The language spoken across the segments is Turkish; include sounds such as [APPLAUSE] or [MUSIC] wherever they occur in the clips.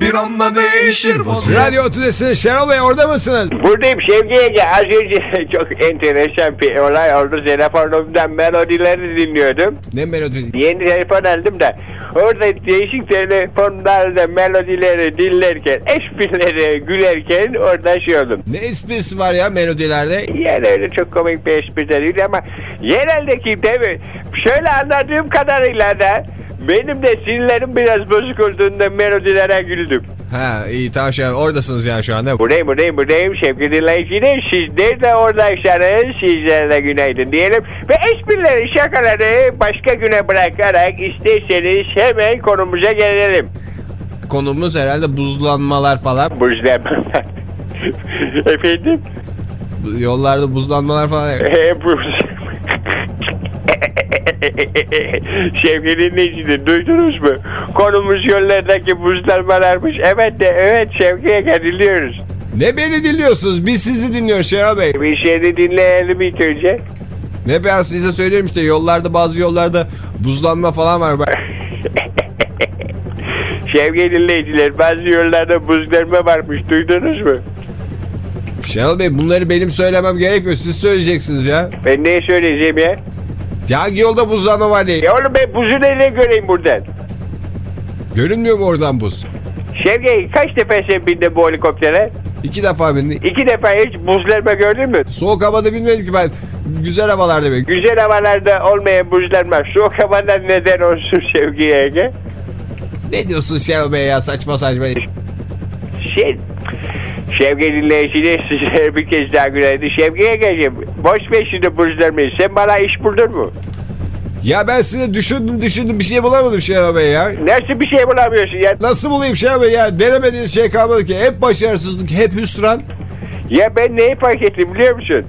Bir anda değişir vaziyet Radyo Tülesi Şenol Bey orada mısınız? Buradayım Şevki Ege. Az önce çok enteresan bir olay oldu. Telefonumdan melodileri dinliyordum. Ne melodi? Yeni telefon aldım da orada değişik telefonlarda melodileri dinlerken, esprileri gülerken orada şey oldum. Ne esprisi var ya melodilerde? Yani öyle çok komik bir espri de değil ama yereldeki değil mi? Şöyle anladığım kadarıyla da benim de sinirlerim biraz bozuk melodilere güldüm. Ha iyi tamam an oradasınız yani şu anda. Buradayım buradayım buradayım sevgili dinleyiciler. Siz nerede oradaysanız sizlere de günaydın diyelim. Ve esprileri şakaları başka güne bırakarak isterseniz hemen konumuza gelelim. Konumuz herhalde buzlanmalar falan. Buzlamalar. [LAUGHS] Efendim? Yollarda buzlanmalar falan. Ee, buz. [LAUGHS] [LAUGHS] Sevgili dinleyiciler duydunuz mu? Konumuz yollardaki buzlanmalarmış. Evet de evet Şevki'ye dinliyoruz. Ne beni dinliyorsunuz? Biz sizi dinliyoruz Şenol Bey. Bir şeyi dinleyelim ilk önce. Ne ben size söylüyorum işte yollarda bazı yollarda buzlanma falan var. Bak- [LAUGHS] Sevgili dinleyiciler bazı yollarda buzlanma varmış duydunuz mu? Şenol Bey bunları benim söylemem gerekmiyor. Siz söyleyeceksiniz ya. Ben ne söyleyeceğim ya? Hangi yolda buzlanma var diye. Ya oğlum ben buzu nereye göreyim buradan? Görünmüyor mu oradan buz? Şevki kaç defa sen bindin bu helikoptere? İki defa bindim. İki defa hiç buzlanma gördün mü? Soğuk havada bilmedim ki ben. Güzel havalarda be. Güzel havalarda olmayan buzlanma soğuk havada neden olsun Şevki Ege? Ne diyorsun Şenol Bey ya saçma saçma. Şey, Şevki dinleyiciler size bir kez daha günaydın. Şevki Ege'ciğim boş ver şimdi buzlanmayı. Sen bana iş buldun mu? Ya ben size düşündüm düşündüm bir şey bulamadım Şenol Bey ya. Nasıl bir şey bulamıyorsun ya? Nasıl bulayım Şenol Bey ya? Denemediğiniz şey kalmadı ki. Hep başarısızlık, hep hüsran. Ya ben neyi fark ettim biliyor musun?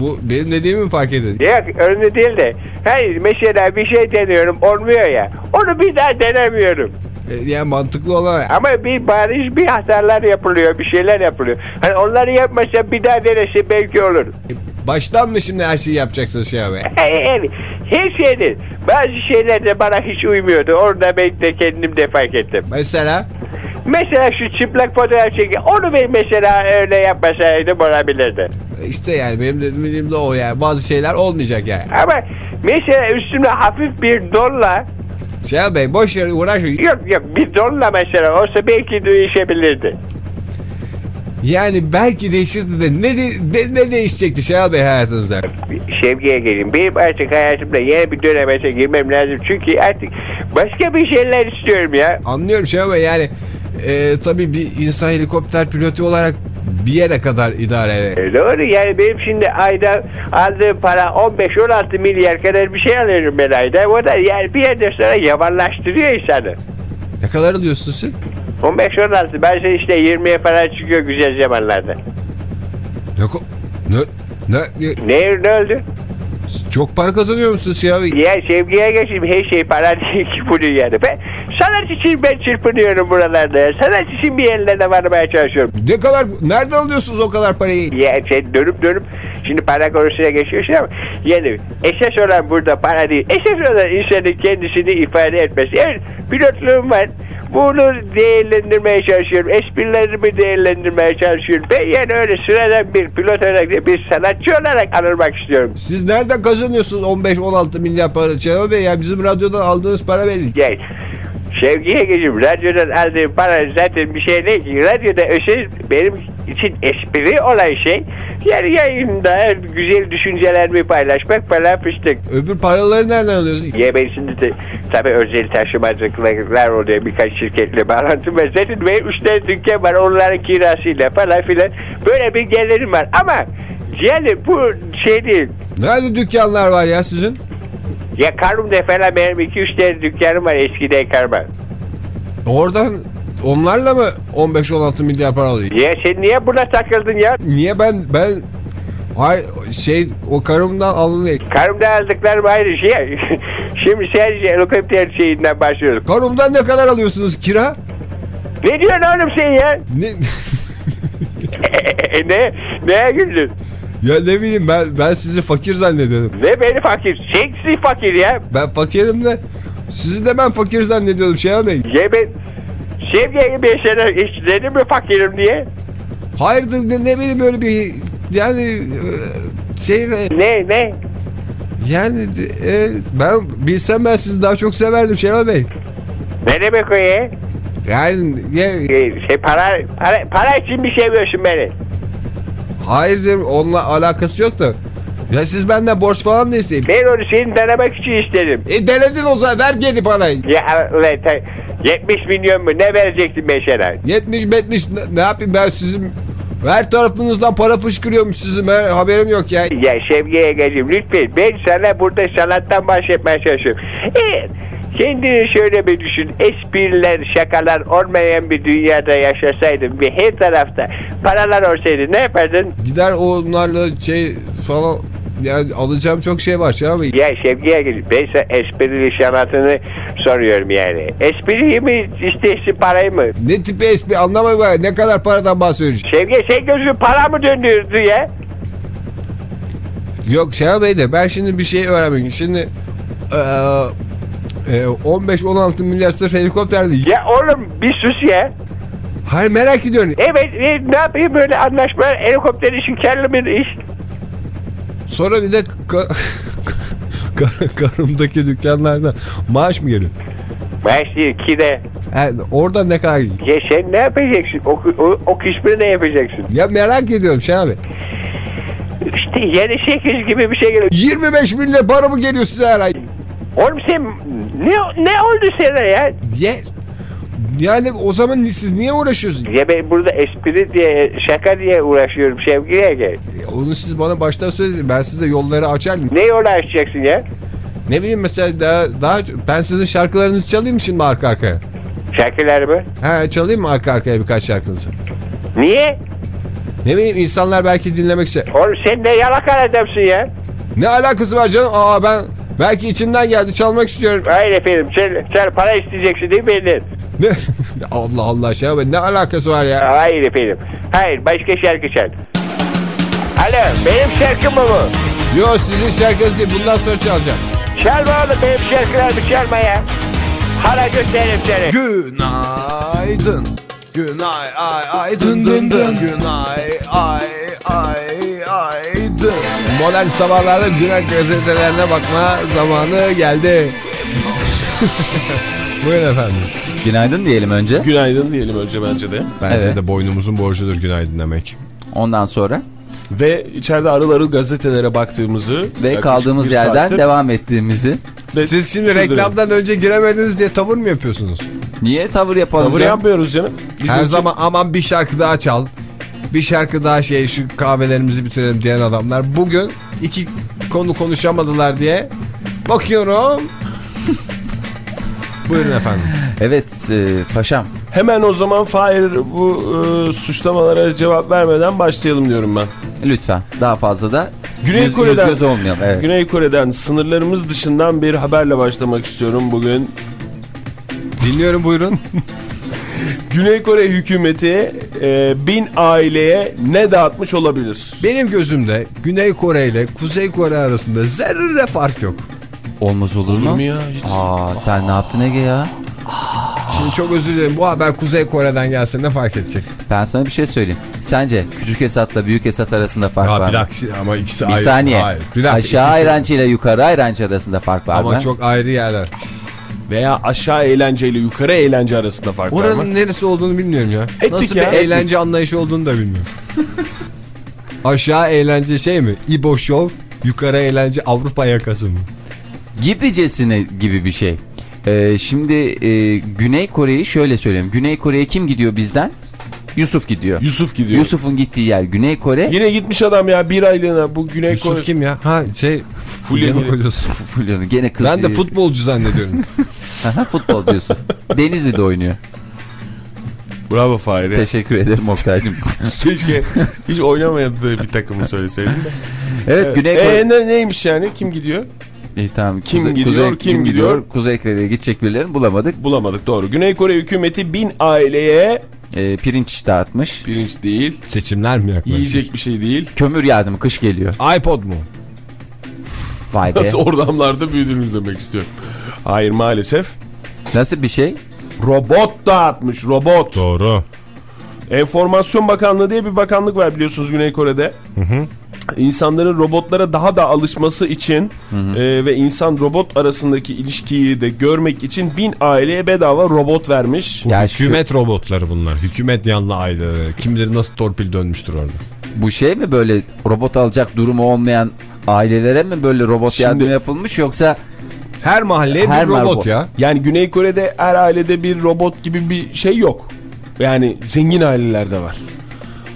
Bu benim dediğimi mi fark edin? Yok öyle değil de. Hayır mesela bir şey deniyorum olmuyor ya. Onu bir daha denemiyorum. E, Yani mantıklı olan Ama bir bariz bir hatalar yapılıyor. Bir şeyler yapılıyor. Hani onları yapmasa bir daha denese belki olur. Baştan mı şimdi her şeyi yapacaksınız Şenol [LAUGHS] Bey? Yani her şeydir. Bazı şeyler de bana hiç uymuyordu. Orada ben de kendim de fark ettim. Mesela Mesela şu çıplak fotoğraf çeki. Onu ben mesela öyle yapmasaydım olabilirdi. işte yani benim dediğim de o yani. Bazı şeyler olmayacak yani. Ama mesela üstümde hafif bir donla Şenol Bey boş yere uğraşmayın. Yok yok bir donla mesela olsa belki değişebilirdi. Yani belki değişirdi de ne, de, ne değişecekti Şenol Bey hayatınızda? Sevgiye gelin. Benim artık hayatımda yeni bir döneme girmem lazım. Çünkü artık başka bir şeyler istiyorum ya. Anlıyorum Şenol Bey yani e, tabii bir insan helikopter pilotu olarak bir yere kadar idare eder. E, Doğru yani benim şimdi ayda aldığım para 15-16 milyar kadar bir şey alıyorum ben ayda. O da yani bir yerden sonra yavanlaştırıyor insanı. Ne kadar alıyorsun siz? 15-16 bazen işte 20'ye falan çıkıyor güzel zamanlarda. Ne, ne, ne, ne- Ne, ne oldu? çok para kazanıyor musunuz Bey? Ya sevgiye geçeyim her şey para değil ki bu dünyada. Ben sanat için ben çırpınıyorum buralarda. ya. Sanat için bir yerlerine varmaya çalışıyorum. Ne kadar, nereden alıyorsunuz o kadar parayı? Ya sen dönüp dönüp şimdi para konusuna geçiyorsun ama yani esas olan burada para değil. Esas olan insanın kendisini ifade etmesi. Evet pilotluğum var. Bunu değerlendirmeye çalışıyorum. Esprilerimi değerlendirmeye çalışıyorum. Ben yani öyle sıradan bir pilot olarak değil, bir sanatçı olarak anılmak istiyorum. Siz nereden kazanıyorsunuz 15-16 milyar para Şenol Bey ya bizim radyodan aldığınız para belli. Yani Şevki'ye geçip radyodan aldığım para zaten bir şey değil ki. Radyoda özel benim için espri olan şey yani yayında güzel düşüncelerimi paylaşmak falan fıstık. Öbür paraları nereden alıyorsun? Ya ben şimdi de tabii özel taşımacılıklar oluyor birkaç şirketle bağlantım var. Zaten benim üç tane dükkan var onların kirasıyla falan filan böyle bir gelirim var ama yani bu şey değil. Nerede dükkanlar var ya sizin? Ya Karum'da falan benim iki üç tane dükkanım var eskiden Karum'a. Oradan onlarla mı 15-16 milyar para alıyor? Ya sen niye buna takıldın ya? Niye ben ben Hayır şey o karımdan alınıyor. Karımda aldıklarım ayrı şey. [LAUGHS] Şimdi sadece helikopter şeyinden başlıyoruz. Karımdan ne kadar alıyorsunuz kira? Ne diyorsun oğlum sen ya? Ne [LAUGHS] ne? Neye güldün? Ya ne bileyim ben ben sizi fakir zannediyordum. Ne beni fakir? Seksi fakir ya. Ben fakirim de sizi de ben fakir zannediyordum şey Bey. Ya ben gibi sana hiç dedim mi fakirim diye? Hayırdır ne, ne bileyim böyle bir yani e, şey Ne ne? yani e, ben bilsem ben sizi daha çok severdim Şenol Bey. Ne demek o ya? Yani ya, Şey para, para, para için mi seviyorsun beni? Hayır canım, onunla alakası yok da. Ya siz benden borç falan da isteyin. Ben onu senin denemek için istedim. E denedin o zaman ver geri parayı. Ya ta- 70 milyon mu ne verecektin sana? 70 70 ne, ne yapayım ben sizin her tarafınızdan para fışkırıyormuş sizin ben haberim yok ya. Ya Şevki'ye geleceğim lütfen. Ben sana burada sanattan bahsetmeye çalışıyorum. Evet. Kendini şöyle bir düşün. Espriler, şakalar olmayan bir dünyada yaşasaydın ve her tarafta paralar olsaydı ne yapardın? Gider onlarla şey falan yani alacağım çok şey var şey ama Ya Şevki'ye geleceğim. Ben sana esprili sanatını soruyorum yani. Espriyi mi istiyorsun parayı mı? ne tipi espri anlamadım ben ne kadar paradan bahsediyorsun. Şevki sen gözün para mı döndürdü ya? Yok Şenol Bey de ben şimdi bir şey öğrenmek Şimdi eee, e, 15-16 milyar sırf helikopter değil. Ya oğlum bir sus ya. Hayır merak ediyorum. Evet e, ne yapayım böyle anlaşmalar helikopter işin karlı bir iş. Sonra bir de ka- [LAUGHS] ka- karımdaki dükkanlardan maaş mı geliyor? Maaş değil ki de. Ha, orada ne kadar? Ya sen ne yapacaksın? O, o, o kısmını ne yapacaksın? Ya merak ediyorum Şenol Bey. İşte yeni 8 gibi bir şey geliyor. 25 milyon para mı geliyor size her ay? Oğlum sen ne, ne oldu sana ya? Ye. Yani o zaman siz niye uğraşıyorsunuz? Ya ben burada espri diye şaka diye uğraşıyorum Şevki'ye gel. E, Onu siz bana baştan söylediniz. Ben size yolları açardım. Ne yola açacaksın ya? Ne bileyim mesela daha, daha ben sizin şarkılarınızı çalayım şimdi arka arkaya? Şarkılar mı? He çalayım mı arka arkaya birkaç şarkınızı? Niye? Ne bileyim insanlar belki dinlemek ister. Oğlum sen ne yalaka adamsın ya? Ne alakası var canım? Aa ben belki içimden geldi çalmak istiyorum. Hayır efendim sen, sen para isteyeceksin değil mi benden? Ne? [LAUGHS] Allah Allah şey abi ne alakası var ya? Hayır efendim. Hayır başka şarkı çal. Alo benim şarkım mı bu? Yo sizin şarkınız değil bundan sonra çalacağım. Çalma oğlum benim şarkılarımı çalma ya. Hala gösteririm seni. Günaydın. Günay ay ay dın dın dın. Günay ay ay ay. Modern sabahlarda günay gazetelerine bakma zamanı geldi. [LAUGHS] Buyurun efendim. Günaydın diyelim önce. Günaydın diyelim önce bence de. Bence Evet. de boynumuzun borcudur günaydın demek. Ondan sonra Ve içeride arıl arıl gazetelere baktığımızı ve kaldığımız yerden saattir devam ettiğimizi. ve Siz şimdi reklamdan önce giremediniz diye tavır mı yapıyorsunuz? Niye tavır yapalım? Tavır canım? yapmıyoruz canım. Biz Her önce- zaman aman bir şarkı daha çal. Bir şarkı daha şey şu kahvelerimizi bitirelim diyen adamlar. Bugün iki konu konuşamadılar diye bakıyorum. [LAUGHS] Buyurun efendim. Evet e, paşam. Hemen o zaman Fahir bu e, suçlamalara cevap vermeden başlayalım diyorum ben. Lütfen daha fazla da Güney yüz, Kore'den- yüz göz olmayalım. Evet. Güney Kore'den sınırlarımız dışından bir haberle başlamak istiyorum bugün. Dinliyorum buyurun. [LAUGHS] Güney Kore hükümeti e, bin aileye ne dağıtmış olabilir? Benim gözümde Güney Kore ile Kuzey Kore arasında zerre fark yok. Olmaz olur, Olur mu? mu ya? Hiç. Aa sen ne yaptın Ege ya? Şimdi çok özür dilerim bu haber Kuzey Kore'den gelse ne fark edecek? Ben sana bir şey söyleyeyim. Sence küçük Esat'la büyük Esat arasında fark var mı? ama ikisi Bir saniye. Hayır, bir dakika, Aşağı ikisi- ayrancı ile yukarı ayrancı arasında fark var Ama mı? çok ayrı yerler. Veya aşağı eğlence ile yukarı eğlence arasında fark var mı? Oranın neresi olduğunu bilmiyorum ya. Ettik Nasıl ya. bir eğlence anlayışı olduğunu da bilmiyorum. [LAUGHS] Aşağı eğlence şey mi? İbo Show, yukarı eğlence Avrupa yakası mı? Gibicesine gibi bir şey. Ee, şimdi e, Güney Kore'yi şöyle söyleyeyim. Güney Kore'ye kim gidiyor bizden? Yusuf gidiyor. Yusuf gidiyor. Yusuf'un gittiği yer Güney Kore. Yine gitmiş adam ya bir aylığına bu Güney Yusuf Kore. kim ya? Ha şey Fulya Fulya Giri. hocası. Fulya'nın gene kız. Ben de futbolcu zannediyorum. [LAUGHS] Futbolcu Yusuf. Denizli'de oynuyor. Bravo Fahri. Teşekkür ederim Oktay'cım. [LAUGHS] Keşke hiç oynamadığı bir takımı söyleseydin de. evet Güney Kore. E, ne, neymiş yani? Kim gidiyor? İyi, tamam. Kim gidiyor, kim gidiyor? Kuzey Kore'ye gidecek birilerini bulamadık. Bulamadık doğru. Güney Kore hükümeti bin aileye Ee, pirinç dağıtmış. pirinç değil, Seçimler mi yaklaşık? yiyecek bir şey değil. Kömür yardımı kış geliyor. iPod mu? Vay be. Nasıl ortamlarda büyüdünüz demek istiyorum. Hayır maalesef. Nasıl bir şey? Robot dağıtmış robot. Doğru. Enformasyon Bakanlığı diye bir bakanlık var biliyorsunuz Güney Kore'de. İnsanların robotlara daha da alışması için e, ve insan robot arasındaki ilişkiyi de görmek için bin aileye bedava robot vermiş. Ya şu, Hükümet robotları bunlar. Hükümet yanlı aileleri. Kim bilir nasıl torpil dönmüştür orada. bu şey mi böyle robot alacak durumu olmayan ailelere mi böyle robot Şimdi- yardım yapılmış yoksa Her mahalleye Her bir robot robot. ya. Yani Güney Kore'de her ailede bir robot gibi bir şey yok. Yani zengin ailelerde var.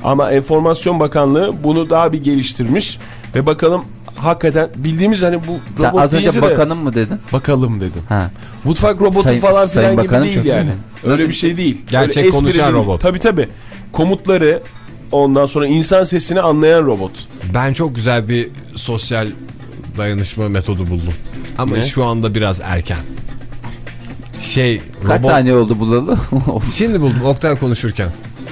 Ama Enformasyon Bakanlığı bunu daha bir geliştirmiş ve bakalım hakikaten bildiğimiz hani bu sen robot az önce de bakanım mı dedin? bakalım dedim. Ha. Mutfak robotu Sayın- falan filan gibi Bakanım değil çok yani. Öyle Nasıl- bir şey değil. Gerçek Öyle konuşan değil. robot. Tabii tabii. Komutları ondan sonra insan sesini anlayan robot. Ben çok güzel bir sosyal dayanışma metodu buldum. Ama Ne? şu anda biraz erken. Şey Kaç robot... saniye oldu bulalı? [LAUGHS] Şimdi buldum Oktay konuşurken.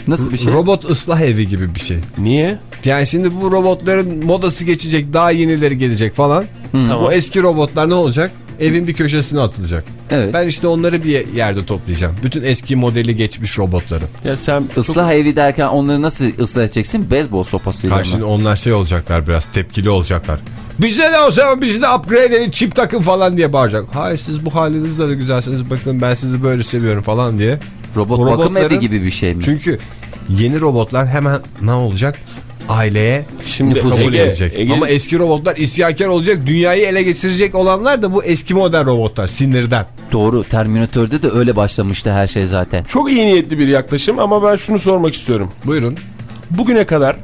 Nasıl bir şey? Robot ıslah evi gibi bir şey. Niye? Yani şimdi bu robotların modası geçecek, daha yenileri gelecek falan. Bu eski robotlar ne olacak? Evin bir köşesine atılacak. Evet. Ben işte onları bir yerde toplayacağım. Bütün eski modeli geçmiş robotları. Ya sen Islah evi derken onları nasıl ıslah edeceksin? Beyzbol sopasıyla Hayır, şimdi mı? onlar şey olacaklar biraz tepkili olacaklar. Bize ne o zaman bizi de upgrade edin çip takın falan diye bağıracak. Hayır siz bu halinizle de güzelsiniz bakın ben sizi böyle seviyorum falan diye. Robot bakım evi gibi bir şey mi? Çünkü yeni robotlar hemen ne olacak? Aileye Şimdi nüfuz Ege- edilecek. Ege- Ama eski robotlar isyankar olacak. Dünyayı ele geçirecek olanlar da bu eski model robotlar sinirden. Doğru. Terminator'da da öyle başlamıştı her şey zaten. çok iyi niyetli bir yaklaşım ama ben şunu sormak istiyorum. Buyurun. Bugüne kadar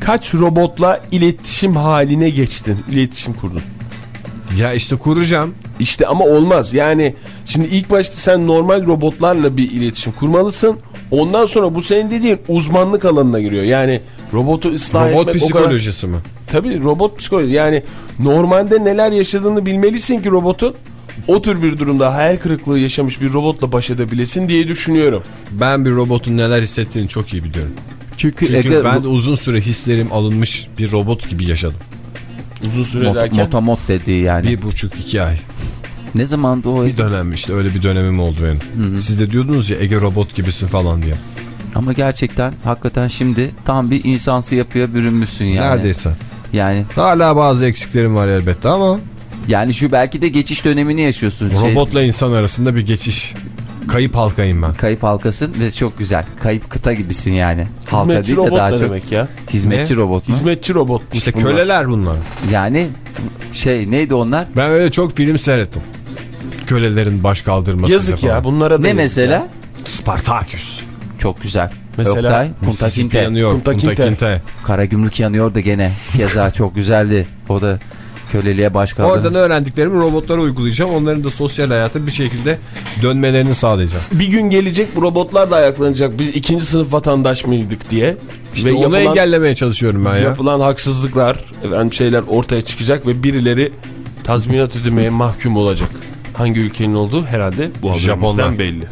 kaç robotla iletişim haline geçtin? İletişim kurdun. Ya işte kuracağım. İşte ama olmaz. Yani şimdi ilk başta sen normal robotlarla bir iletişim kurmalısın. Ondan sonra bu senin dediğin uzmanlık alanına giriyor. Yani robotu ıslah Robot etmek o kadar... psikolojisi mi? Tabii robot psikoloji. Yani normalde neler yaşadığını bilmelisin ki robotun o tür bir durumda hayal kırıklığı yaşamış bir robotla baş edebilesin diye düşünüyorum. Ben bir robotun neler hissettiğini çok iyi biliyorum. Çünkü, Çünkü ben uzun süre hislerim alınmış bir robot gibi yaşadım. Uzun süre mot- derken. motomot dediği yani. Bir buçuk iki ay. Ne zamandı o? Bir dönem işte öyle bir dönemim oldu benim. Siz de diyordunuz ya Ege robot gibisin falan diye. Ama gerçekten hakikaten şimdi tam bir insansı yapıya bürünmüşsün yani. Neredeyse. Yani Hala bazı eksiklerim var elbette ama yani şu belki de geçiş dönemini yaşıyorsun. Şey, robotla insan arasında bir geçiş. Kayıp halkayım ben. kayıp halkasın ve çok güzel. Kayıp kıta gibisin yani. Halka Hizmetçi değil de robot daha ne çok demek ya? hizmetçi Ne? robot mu? Hizmetçi robot. İşte köleler bunlar. Yani şey neydi onlar? Ben öyle çok film seyrettim. Kölelerin baş kaldırması Yazık ya bunlara da Ne mesela? ya. Spartaküs. Çok güzel. Mesela Oktay, Mississippi Kinte. yanıyor. Punta Kinte. Kinte. Karagümrük yanıyor da gene. Keza çok güzeldi. O da köleliğe baş kaldırdı. Oradan öğrendiklerimi robotlara uygulayacağım. Onların da sosyal hayata bir şekilde dönmelerini sağlayacağım. Bir gün gelecek bu robotlar da ayaklanacak. Biz ikinci sınıf vatandaş mıydık diye. İşte onu engellemeye çalışıyorum ben ya. yapılan haksızlıklar, efendim şeyler ortaya çıkacak ve birileri tazminat ödemeye mahkum olacak. Hangi ülkenin olduğu herhalde bu Japonlar. haberimizden belli.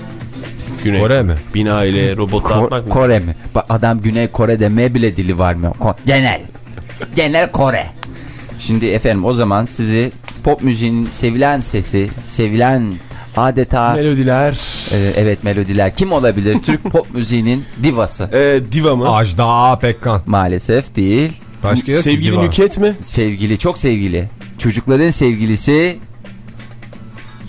Güney. Kore mi? Bin aileye robot Ko- dağıtmak mı? Kore mi? Bak adam Güney Kore demeye bile dili var mı? Ko- Genel. Genel Kore. Şimdi efendim o zaman sizi pop müziğin sevilen sesi, sevilen adeta Melodiler. e, evet melodiler kim olabilir? Türk [LAUGHS] pop müziğinin divası. Ee, diva mı? Ajda Pekkan. Maalesef değil. Başka yok Sevgili. Nüket mi? Sevgili, çok sevgili. Çocukların sevgilisi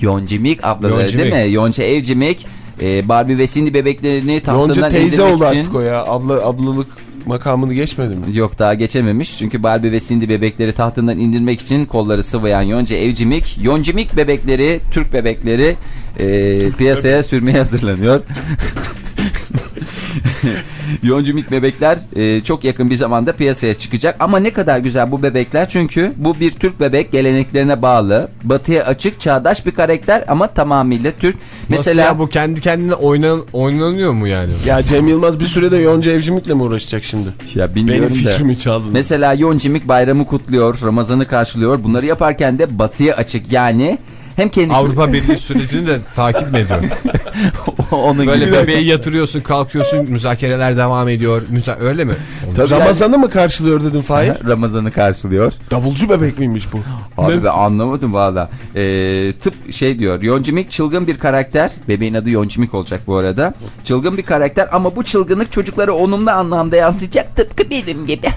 Yoncimik ablaları Yoncimik. değil mi? Yonca Evcimik e, Barbie ve Cindy bebeklerini tahtından Yonca teyze oldu artık o ya. Abla, ablalık makamını geçmedi mi? Yok daha geçememiş çünkü Barbie ve Cindy bebekleri tahtından indirmek için kolları sıvayan Yonca Evcimik, Yoncimik bebekleri, Türk bebekleri e, piyasaya sürmeye hazırlanıyor. [LAUGHS] [LAUGHS] Yoncumik bebekler e, çok yakın bir zamanda piyasaya çıkacak. Ama ne kadar güzel bu bebekler çünkü bu bir Türk bebek geleneklerine bağlı. Batıya açık, çağdaş bir karakter ama tamamıyla Türk. Mesela Mesela bu kendi kendine oynan, oynanıyor mu yani? Ya Cem Yılmaz bir sürede Yonca Evcimik'le mi uğraşacak şimdi? ya Benim bilmiyorum da. fikrimi çaldın. Mesela Yoncimik bayramı kutluyor, Ramazan'ı karşılıyor. Bunları yaparken de batıya açık yani hem kendi Avrupa Birliği sürecini de takip mi ediyor? [LAUGHS] onun Böyle gibi. bebeği yatırıyorsun kalkıyorsun müzakereler devam ediyor. Müza öyle mi? Tabii Ramazan'ı mı karşılıyor dedin Fahir? yani. Ramazan'ı karşılıyor. Davulcu bebek miymiş bu? Abi ben anlamadım valla. Ee, tıp şey diyor. Yoncimik çılgın bir karakter. Bebeğin adı Yoncimik olacak bu arada. Çılgın bir karakter ama bu çılgınlık çocuklara olumlu anlamda yansıyacak. Tıpkı benim gibi.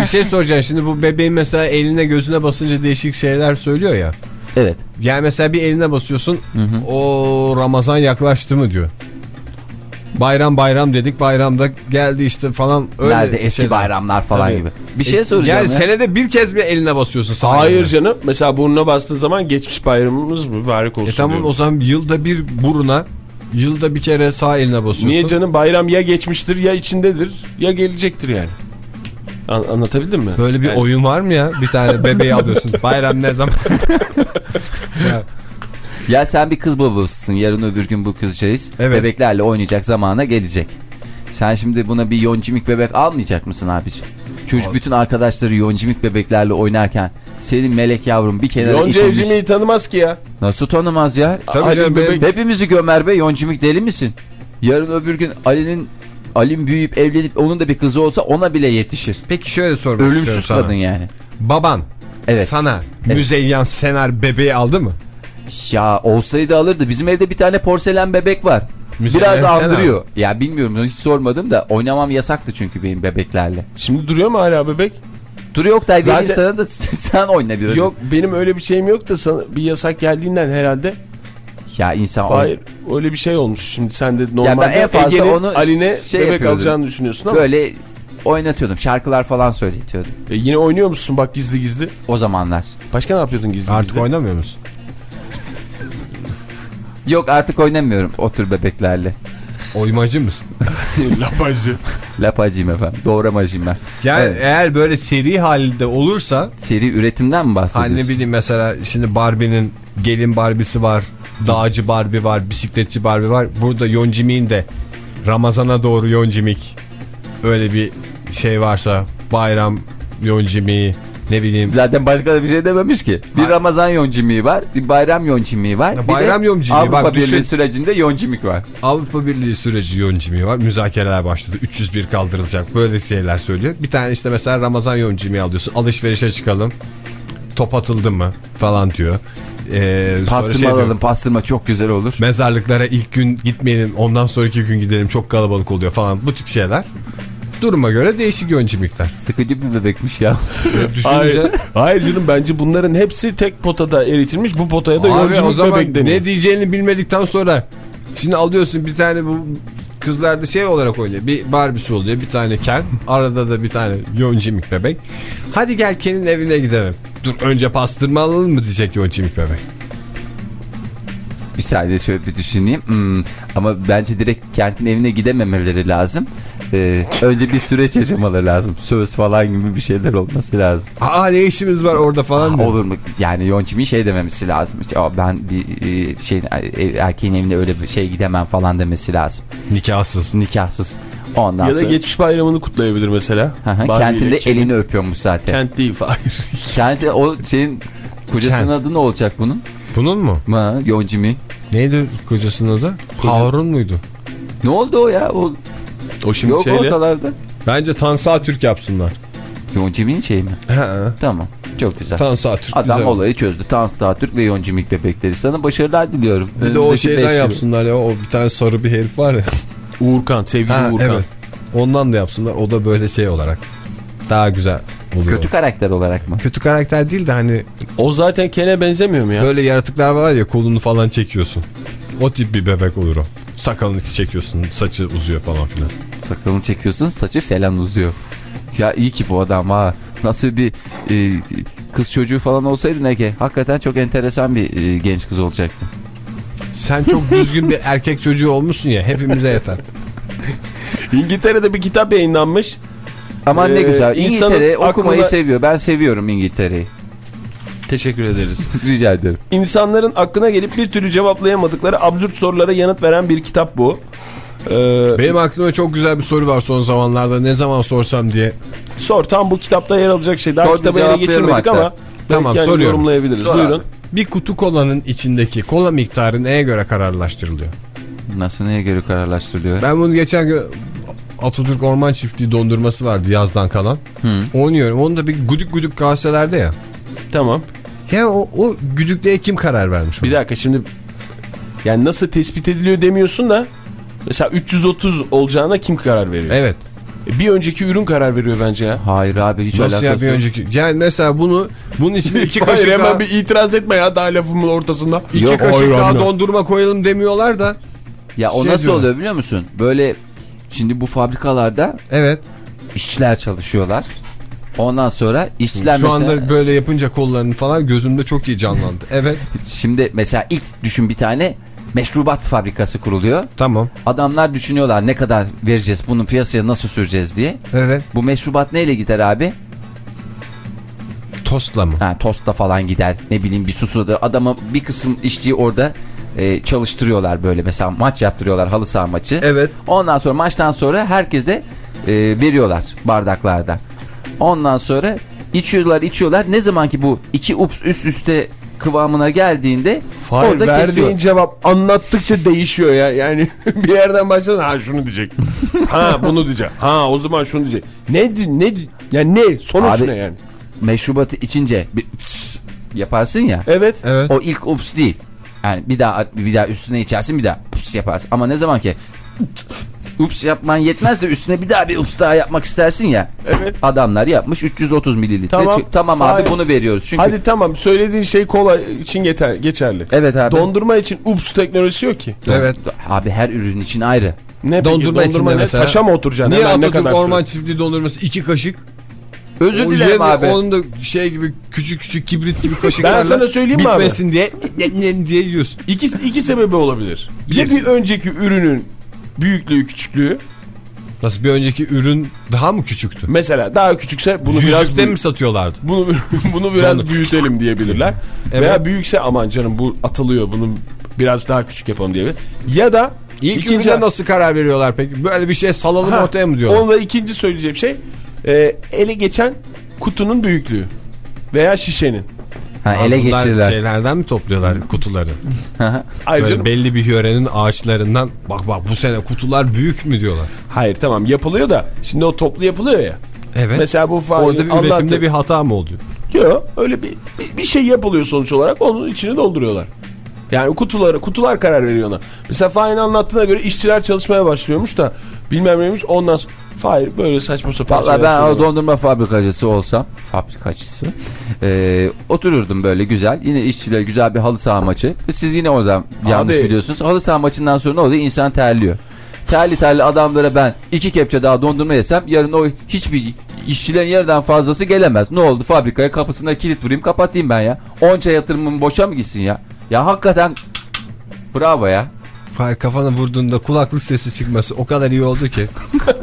Bir şey soracağım şimdi bu bebeğin mesela eline gözüne basınca değişik şeyler söylüyor ya. Evet. Yani mesela bir eline basıyorsun o Ramazan yaklaştı mı diyor. Bayram bayram dedik bayramda geldi işte falan öyle Nerede eski şeyler. bayramlar falan Tabii. gibi. Bir şey soracağım Yani ya. senede bir kez bir eline basıyorsun sadece. Hayır canım. Mesela burnuna bastığın zaman geçmiş bayramımız mübarek olsun E tamam diyor. o zaman yılda bir buruna yılda bir kere sağ eline basıyorsun. Niye canım bayram ya geçmiştir ya içindedir ya gelecektir yani. An anlatabildim mi? Böyle bir Yani- oyun var mı ya? Bir tane bebeği alıyorsun. [LAUGHS] Bayram ne zaman? [LAUGHS] Ya, Ya sen bir kız babasısın. Yarın öbür gün bu kızcağız Evet. bebeklerle oynayacak zamana gelecek. Sen şimdi buna bir yoncimik bebek almayacak mısın abiciğim? Çocuk bütün arkadaşları yoncimik bebeklerle oynarken senin melek yavrum bir kenara Yonca itilmiş. Evcimik'i tanımaz ki ya. Nasıl tanımaz ya? Tabii canım, bebek- Hepimizi gömer be yoncimik deli misin? Yarın öbür gün Ali'nin Ali'nin büyüyüp evlenip onun da bir kızı olsa ona bile yetişir. Peki şöyle sormak istiyorum Ölümsüz sana. kadın yani. Baban Evet. sana Evet. müzeyyen senar bebeği aldı mı? Ya olsaydı alırdı. Bizim evde bir tane porselen bebek var. Müzeyyen Biraz Senar. andırıyor. Ya bilmiyorum hiç sormadım da oynamam yasaktı çünkü benim bebeklerle. Şimdi duruyor mu hala bebek? Dur yok da Zaten- sana da [LAUGHS] sen oyna biraz. Yok benim öyle bir şeyim yok da sana bir yasak geldiğinden herhalde. Ya insan Hayır öyle bir şey olmuş. Şimdi sen de normalde en fazla Ege'nin onu Aline şey bebek yapıyordum. alacağını düşünüyorsun ama böyle oynatıyordum. Şarkılar falan söyletiyordum. E, yine oynuyor musun bak gizli gizli? O zamanlar. Başka ne yapıyordun gizli Artık gizli? oynamıyor musun? [LAUGHS] Yok artık oynamıyorum o tür bebeklerle. Oymacı mısın? [LAUGHS] Lapacı. Lapacıyım efendim. Doğramacıyım ben. Yani Evet. eğer böyle seri halde olursa Seri üretimden mi bahsediyorsun? hani ne bileyim mesela şimdi Barbie'nin gelin Barbie'si var, dağcı Barbie var, bisikletçi Barbie var. Burada Yoncimik'in de Ramazan'a doğru Yoncimik öyle bir şey varsa bayram Yoncimik'i ne bileyim Zaten başka da bir şey dememiş ki. Bir Ramazan yoncimiği var, bir bayram yoncimiği var. Ya bayram yoncimiği, Avrupa bak Birliği düşün. sürecinde yoncimik var. Avrupa Birliği süreci Yoncimik'i var. Müzakereler başladı. 301 kaldırılacak. Böyle şeyler söylüyor. Bir tane işte mesela Ramazan Yoncimik'i alıyorsun. Alışverişe çıkalım. Top atıldı mı falan diyor. Sonra Pastırma şey alalım, pastırma çok güzel olur. Mezarlıklara ilk gün gitmeyelim ondan sonraki gün gidelim çok kalabalık oluyor falan bu tip şeyler. Duruma göre değişik yoncimikler. Sıkıcı bir bebekmiş ya. Düşününce [LAUGHS] Hayır, hayır canım bence bunların hepsi tek potada eritilmiş. Bu potaya da Abi o zaman bebek deniyor. ne diyeceğini bilmedikten sonra şimdi alıyorsun bir tane bu kızlarda şey olarak oynuyor. Bir Barbie'si oluyor bir tane Ken arada da bir tane yoncimik bebek. Hadi gel Ken'in evine gidelim. Dur önce pastırma alalım mı diyecek yoncimik bebek. Bir saniye şöyle bir düşüneyim. Hmm, Ama bence direkt kentin evine gidememeleri lazım. Ee, önce bir süreç yaşamaları lazım. Söz falan gibi bir şeyler olması lazım. Aa ne işimiz var orada falan diyor. Olur mu? Yani Yoncim'in şey dememesi lazım. İşte, "Aa, ben bir e, şey erkeğin evine öyle bir şey gidemem falan demesi lazım. Nikahsız. Nikahsız. Ondan Ya da sonra geçmiş bayramını kutlayabilir mesela. Hı kentinde elini öpüyormuş zaten. Kent değil hayır. [LAUGHS] Kenti o şeyin kocasının Kent. adı ne olacak bunun? Bunun mu? Ha, Yoncimi. Neydi kocasının adı? Harun muydu? Ne oldu o ya? O O şimdi yok şeyle. ortalarda. Bence Tansa Türk yapsınlar. Yoncimi'nin şeyi mi? He. Tamam. Çok güzel. Tansa Türk Adam güzel. olayı çözdü. Tans Türk ve Yoncimik bebekleri. Sana başarılar diliyorum. Bir de o Önümüzdeki şeyden yapsınlar ya o bir tane sarı bir herif var ya. [LAUGHS] Uğurkan sevgili Ha, Uğurkan. evet. Ondan da yapsınlar. O da böyle şey olarak. Daha güzel oluyor. Kötü karakter olarak mı? Kötü karakter değil de hani O zaten Ken'e benzemiyor mu ya? böyle yaratıklar var ya kolunu falan çekiyorsun. O tip bir bebek olur o. Sakalını çekiyorsun saçı uzuyor falan filan. Sakalını çekiyorsun saçı falan uzuyor. Ya iyi ki bu adam ha. Nasıl bir e, kız çocuğu falan olsaydı Ege. Hakikaten çok enteresan bir e, genç kız olacaktı. Sen çok düzgün bir erkek çocuğu olmuşsun ya hepimize yeter. [LAUGHS] İngiltere'de bir kitap yayınlanmış. Aman ne Ee, güzel. insanın İngiltere okumayı aklına- seviyor. Ben seviyorum İngiltere'yi. Teşekkür ederiz. [LAUGHS] Rica ederim. İnsanların aklına gelip bir türlü cevaplayamadıkları absürt sorulara yanıt veren bir kitap bu. Ee, Benim aklıma çok güzel bir soru var son zamanlarda ne zaman sorsam diye. sor tam bu kitapta yer alacak şey. Daha Sor, kitabı ele geçirmedik hatta. ama Tamam, yani soruyorum. yorumlayabiliriz. Sor Buyurun. abi. Bir kutu kolanın içindeki kola miktarı neye göre kararlaştırılıyor? Nasıl neye göre kararlaştırılıyor? Ben bunu geçen gün Atatürk Orman Çiftliği dondurması vardı yazdan kalan. Onu yiyorum. Onu da bir gudük gudük kaselerde ya. Tamam. Ya o, o güdüklüğe kim karar vermiş? Bir dakika şimdi yani nasıl tespit ediliyor demiyorsun da mesela 330 olacağına kim karar veriyor? Evet. E, Bir önceki ürün karar veriyor bence ya. Hayır abi hiç Nasıl ya alakası bir yok. önceki? Yani mesela bunu bunun içine iki [LAUGHS] Hayır kaşık hemen daha, bir itiraz etme ya daha lafımın ortasında. iki Yok, kaşık hayır daha dondurma koyalım demiyorlar da. Ya o Şey nasıl diyorlar. oluyor biliyor musun? Böyle şimdi bu fabrikalarda Evet. işçiler çalışıyorlar. Ondan sonra işçiler Şu mesela... anda böyle yapınca kollarını falan gözümde çok iyi canlandı. Evet. [LAUGHS] Şimdi mesela ilk düşün bir tane meşrubat fabrikası kuruluyor. Tamam. Adamlar düşünüyorlar ne kadar vereceğiz bunu piyasaya nasıl süreceğiz diye. Evet. Bu meşrubat neyle gider abi? Tostla mı? Ha, tosta falan gider ne bileyim bir susudur. Adama bir kısım işçiyi orada e, çalıştırıyorlar böyle mesela maç yaptırıyorlar halı saha maçı. Evet. Ondan sonra maçtan sonra herkese e, veriyorlar bardaklarda. Ondan sonra içiyorlar içiyorlar. Ne zaman ki bu iki ups üst üste kıvamına geldiğinde Hayır orada verdiğin kesiyor. cevap anlattıkça değişiyor ya. Yani [LAUGHS] bir yerden başladın ha şunu diyecek. [LAUGHS] ha bunu diyecek. Ha o zaman şunu diyecek. Ne di- ne di- yani ne sonuç Abi- ne yani? Meşrubatı içince bir yaparsın ya. Evet. Evet. O ilk ups değil. Yani bir daha bir daha üstüne içersin bir daha ups yaparsın. Ama ne zaman ki ups yapman yetmez de üstüne bir daha bir ups daha yapmak istersin ya. Evet. Adamlar yapmış 330 mililitre. Tamam. Tamam, abi Hayır. bunu veriyoruz. Çünkü Hadi tamam söylediğin şey kola için yeter, geçerli. Evet abi. Dondurma için ups teknolojisi yok ki. Evet. Abi her ürün için ayrı. Ne peki, Dondurma içinde ne? mesela. Taşa mı oturacaksın? Niye Hemen ne kadar Orman süre? Çiftliği dondurması iki kaşık? Özür O dilerim abi. Onun da şey gibi küçük küçük kibrit gibi kaşıklarla Ben sana söyleyeyim mi abi? bitmesin diye diye yiyorsun. İki, iki sebebi olabilir. Bir. bir önceki ürünün büyüklüğü küçüklüğü. Nasıl bir önceki ürün daha mı küçüktü? Mesela daha küçükse bunu biraz Yüzükte büyü- mi satıyorlardı? bunu [LAUGHS] bunu biraz büyütelim diyebilirler. Evet. Veya büyükse aman canım bu atılıyor bunu biraz daha küçük yapalım diyebilir. Ya da İlk ikinci nasıl karar veriyorlar peki? Böyle bir şey salalım Ha, ortaya mı diyorlar? Onunla ikinci söyleyeceğim şey e, ele geçen kutunun büyüklüğü veya şişenin. Ha, ele geçirirler. Şeylerden mi topluyorlar kutuları? Ayrıca belli bir yörenin ağaçlarından bak bak bu sene kutular büyük mü diyorlar. hayır tamam yapılıyor da şimdi o toplu yapılıyor ya. Evet. Mesela bu Fahir'in Orada bir üretimde anlattığı- bir hata mı oluyor? Yok öyle bir, bir, bir şey yapılıyor sonuç olarak onun içini dolduruyorlar. Yani kutuları kutular karar veriyor ona. Mesela Fahir'in anlattığına göre işçiler çalışmaya başlıyormuş da bilmem neymiş ondan sonra Fahir böyle saçma sapan Vallahi şeyler ben o dondurma fabrikacısı olsam, fabrikacısı, eee, otururdum böyle güzel. Yine işçiler güzel bir halı saha maçı. Siz yine oradan yanlış Abi- biliyorsunuz. Halı saha maçından sonra ne oluyor? İnsan terliyor. Terli terli adamlara ben iki kepçe daha dondurma yesem yarın o hiçbir işçilerin yerden fazlası gelemez. Ne oldu fabrikaya kapısına kilit vurayım kapatayım ben ya. Onca yatırımım boşa mı gitsin ya? Ya hakikaten bravo ya. Fahir kafana vurduğunda kulaklık sesi çıkması o kadar iyi oldu ki.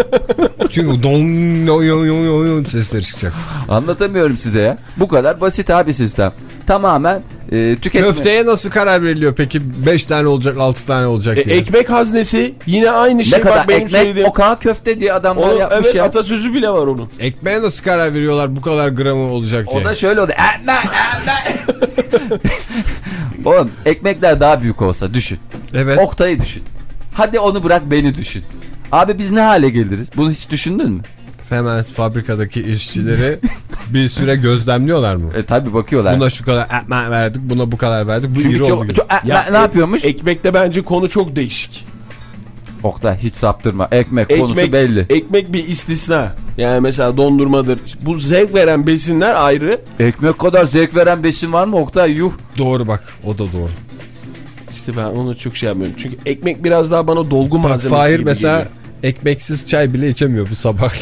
[LAUGHS] Çünkü don yo yo yo yo yo sesleri çıkacak. Anlatamıyorum size ya. Bu kadar basit abi sistem. Tamamen e, tüketme. Köfteye nasıl karar veriliyor peki? 5 tane olacak 6 tane olacak E, diye. ekmek haznesi yine aynı Ne şey. kadar Bak benim ekmek söylediğim. o kadar köfte diye adamlar Onun, yapmış evet ya. atasözü bile var onun. Ekmeğe nasıl karar veriyorlar bu kadar gramı olacak diye. O da şöyle oldu. Ekmek ekmek. [LAUGHS] Oğlum ekmekler daha büyük olsa düşün. Evet. Oktay'ı düşün. Hadi onu bırak beni düşün. Abi biz ne hale geliriz? Bunu hiç düşündün mü? Hemen fabrikadaki işçileri [LAUGHS] bir süre gözlemliyorlar mı? E tabi bakıyorlar. Buna şu kadar ekmek verdik, buna bu kadar verdik. Bu Çünkü çok, çok- e, Ya ne, yapıyormuş? Ekmekte bence konu çok değişik. Oktay hiç saptırma. Ekmek, konusu Ekmek, belli. ekmek bir istisna. Yani mesela dondurmadır. Bu zevk veren besinler ayrı. Ekmek kadar zevk veren besin var mı Oktay? Yuh. Doğru bak, o da doğru. İşte ben onu çok şey yapmıyorum. Çünkü ekmek biraz daha bana dolgu malzemesi Fahir gibi mesela geliyor. ekmeksiz çay bile içemiyor bu sabah.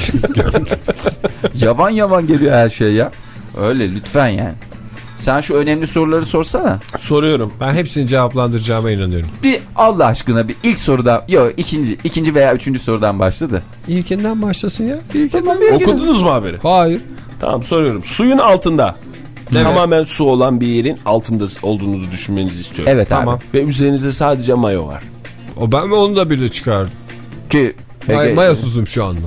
[LAUGHS] Yavan yavan geliyor her şey ya. Öyle lütfen yani. Sen şu önemli soruları sorsana. Soruyorum. Ben hepsini cevaplandıracağıma inanıyorum. Bir Allah aşkına bir ilk sorudan yok ikinci ikinci veya üçüncü sorudan başladı. İlkinden başlasın ya. İlkinden. Okudunuz mu haberi? Hayır. Tamam soruyorum. Suyun altında. Tamamen su olan bir yerin altında olduğunuzu düşünmenizi istiyorum. Evet Tamam. abi. Ve üzerinizde sadece mayo var. O ben mi onu da bile çıkardım. Ki Ege, mayosuzum şu anda.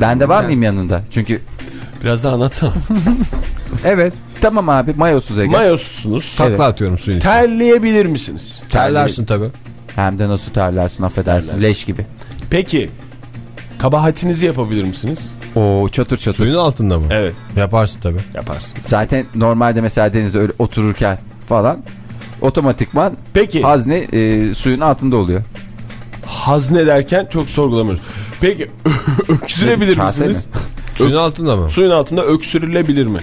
ben de var mıyım yanında? Çünkü Biraz daha anlatsana. [LAUGHS] Evet. tamam abi mayosuz Ege. Mayosuzsunuz. Takla Evet. atıyorum suyun içine. Terleyebilir misiniz? Terlersin tabii. Hem de nasıl terlersin affedersin leş gibi. Peki kabahatinizi yapabilir misiniz? Oo çatır çatır. Suyun altında mı? Evet. Yaparsın tabii. Yaparsın. Zaten normalde mesela denizde öyle otururken falan otomatikman Peki hazne e, suyun altında oluyor. hazne derken çok sorgulamıyoruz. Peki [LAUGHS] öksürebilir Kase misiniz? Suyun altında mı? Suyun altında öksürülebilir mi?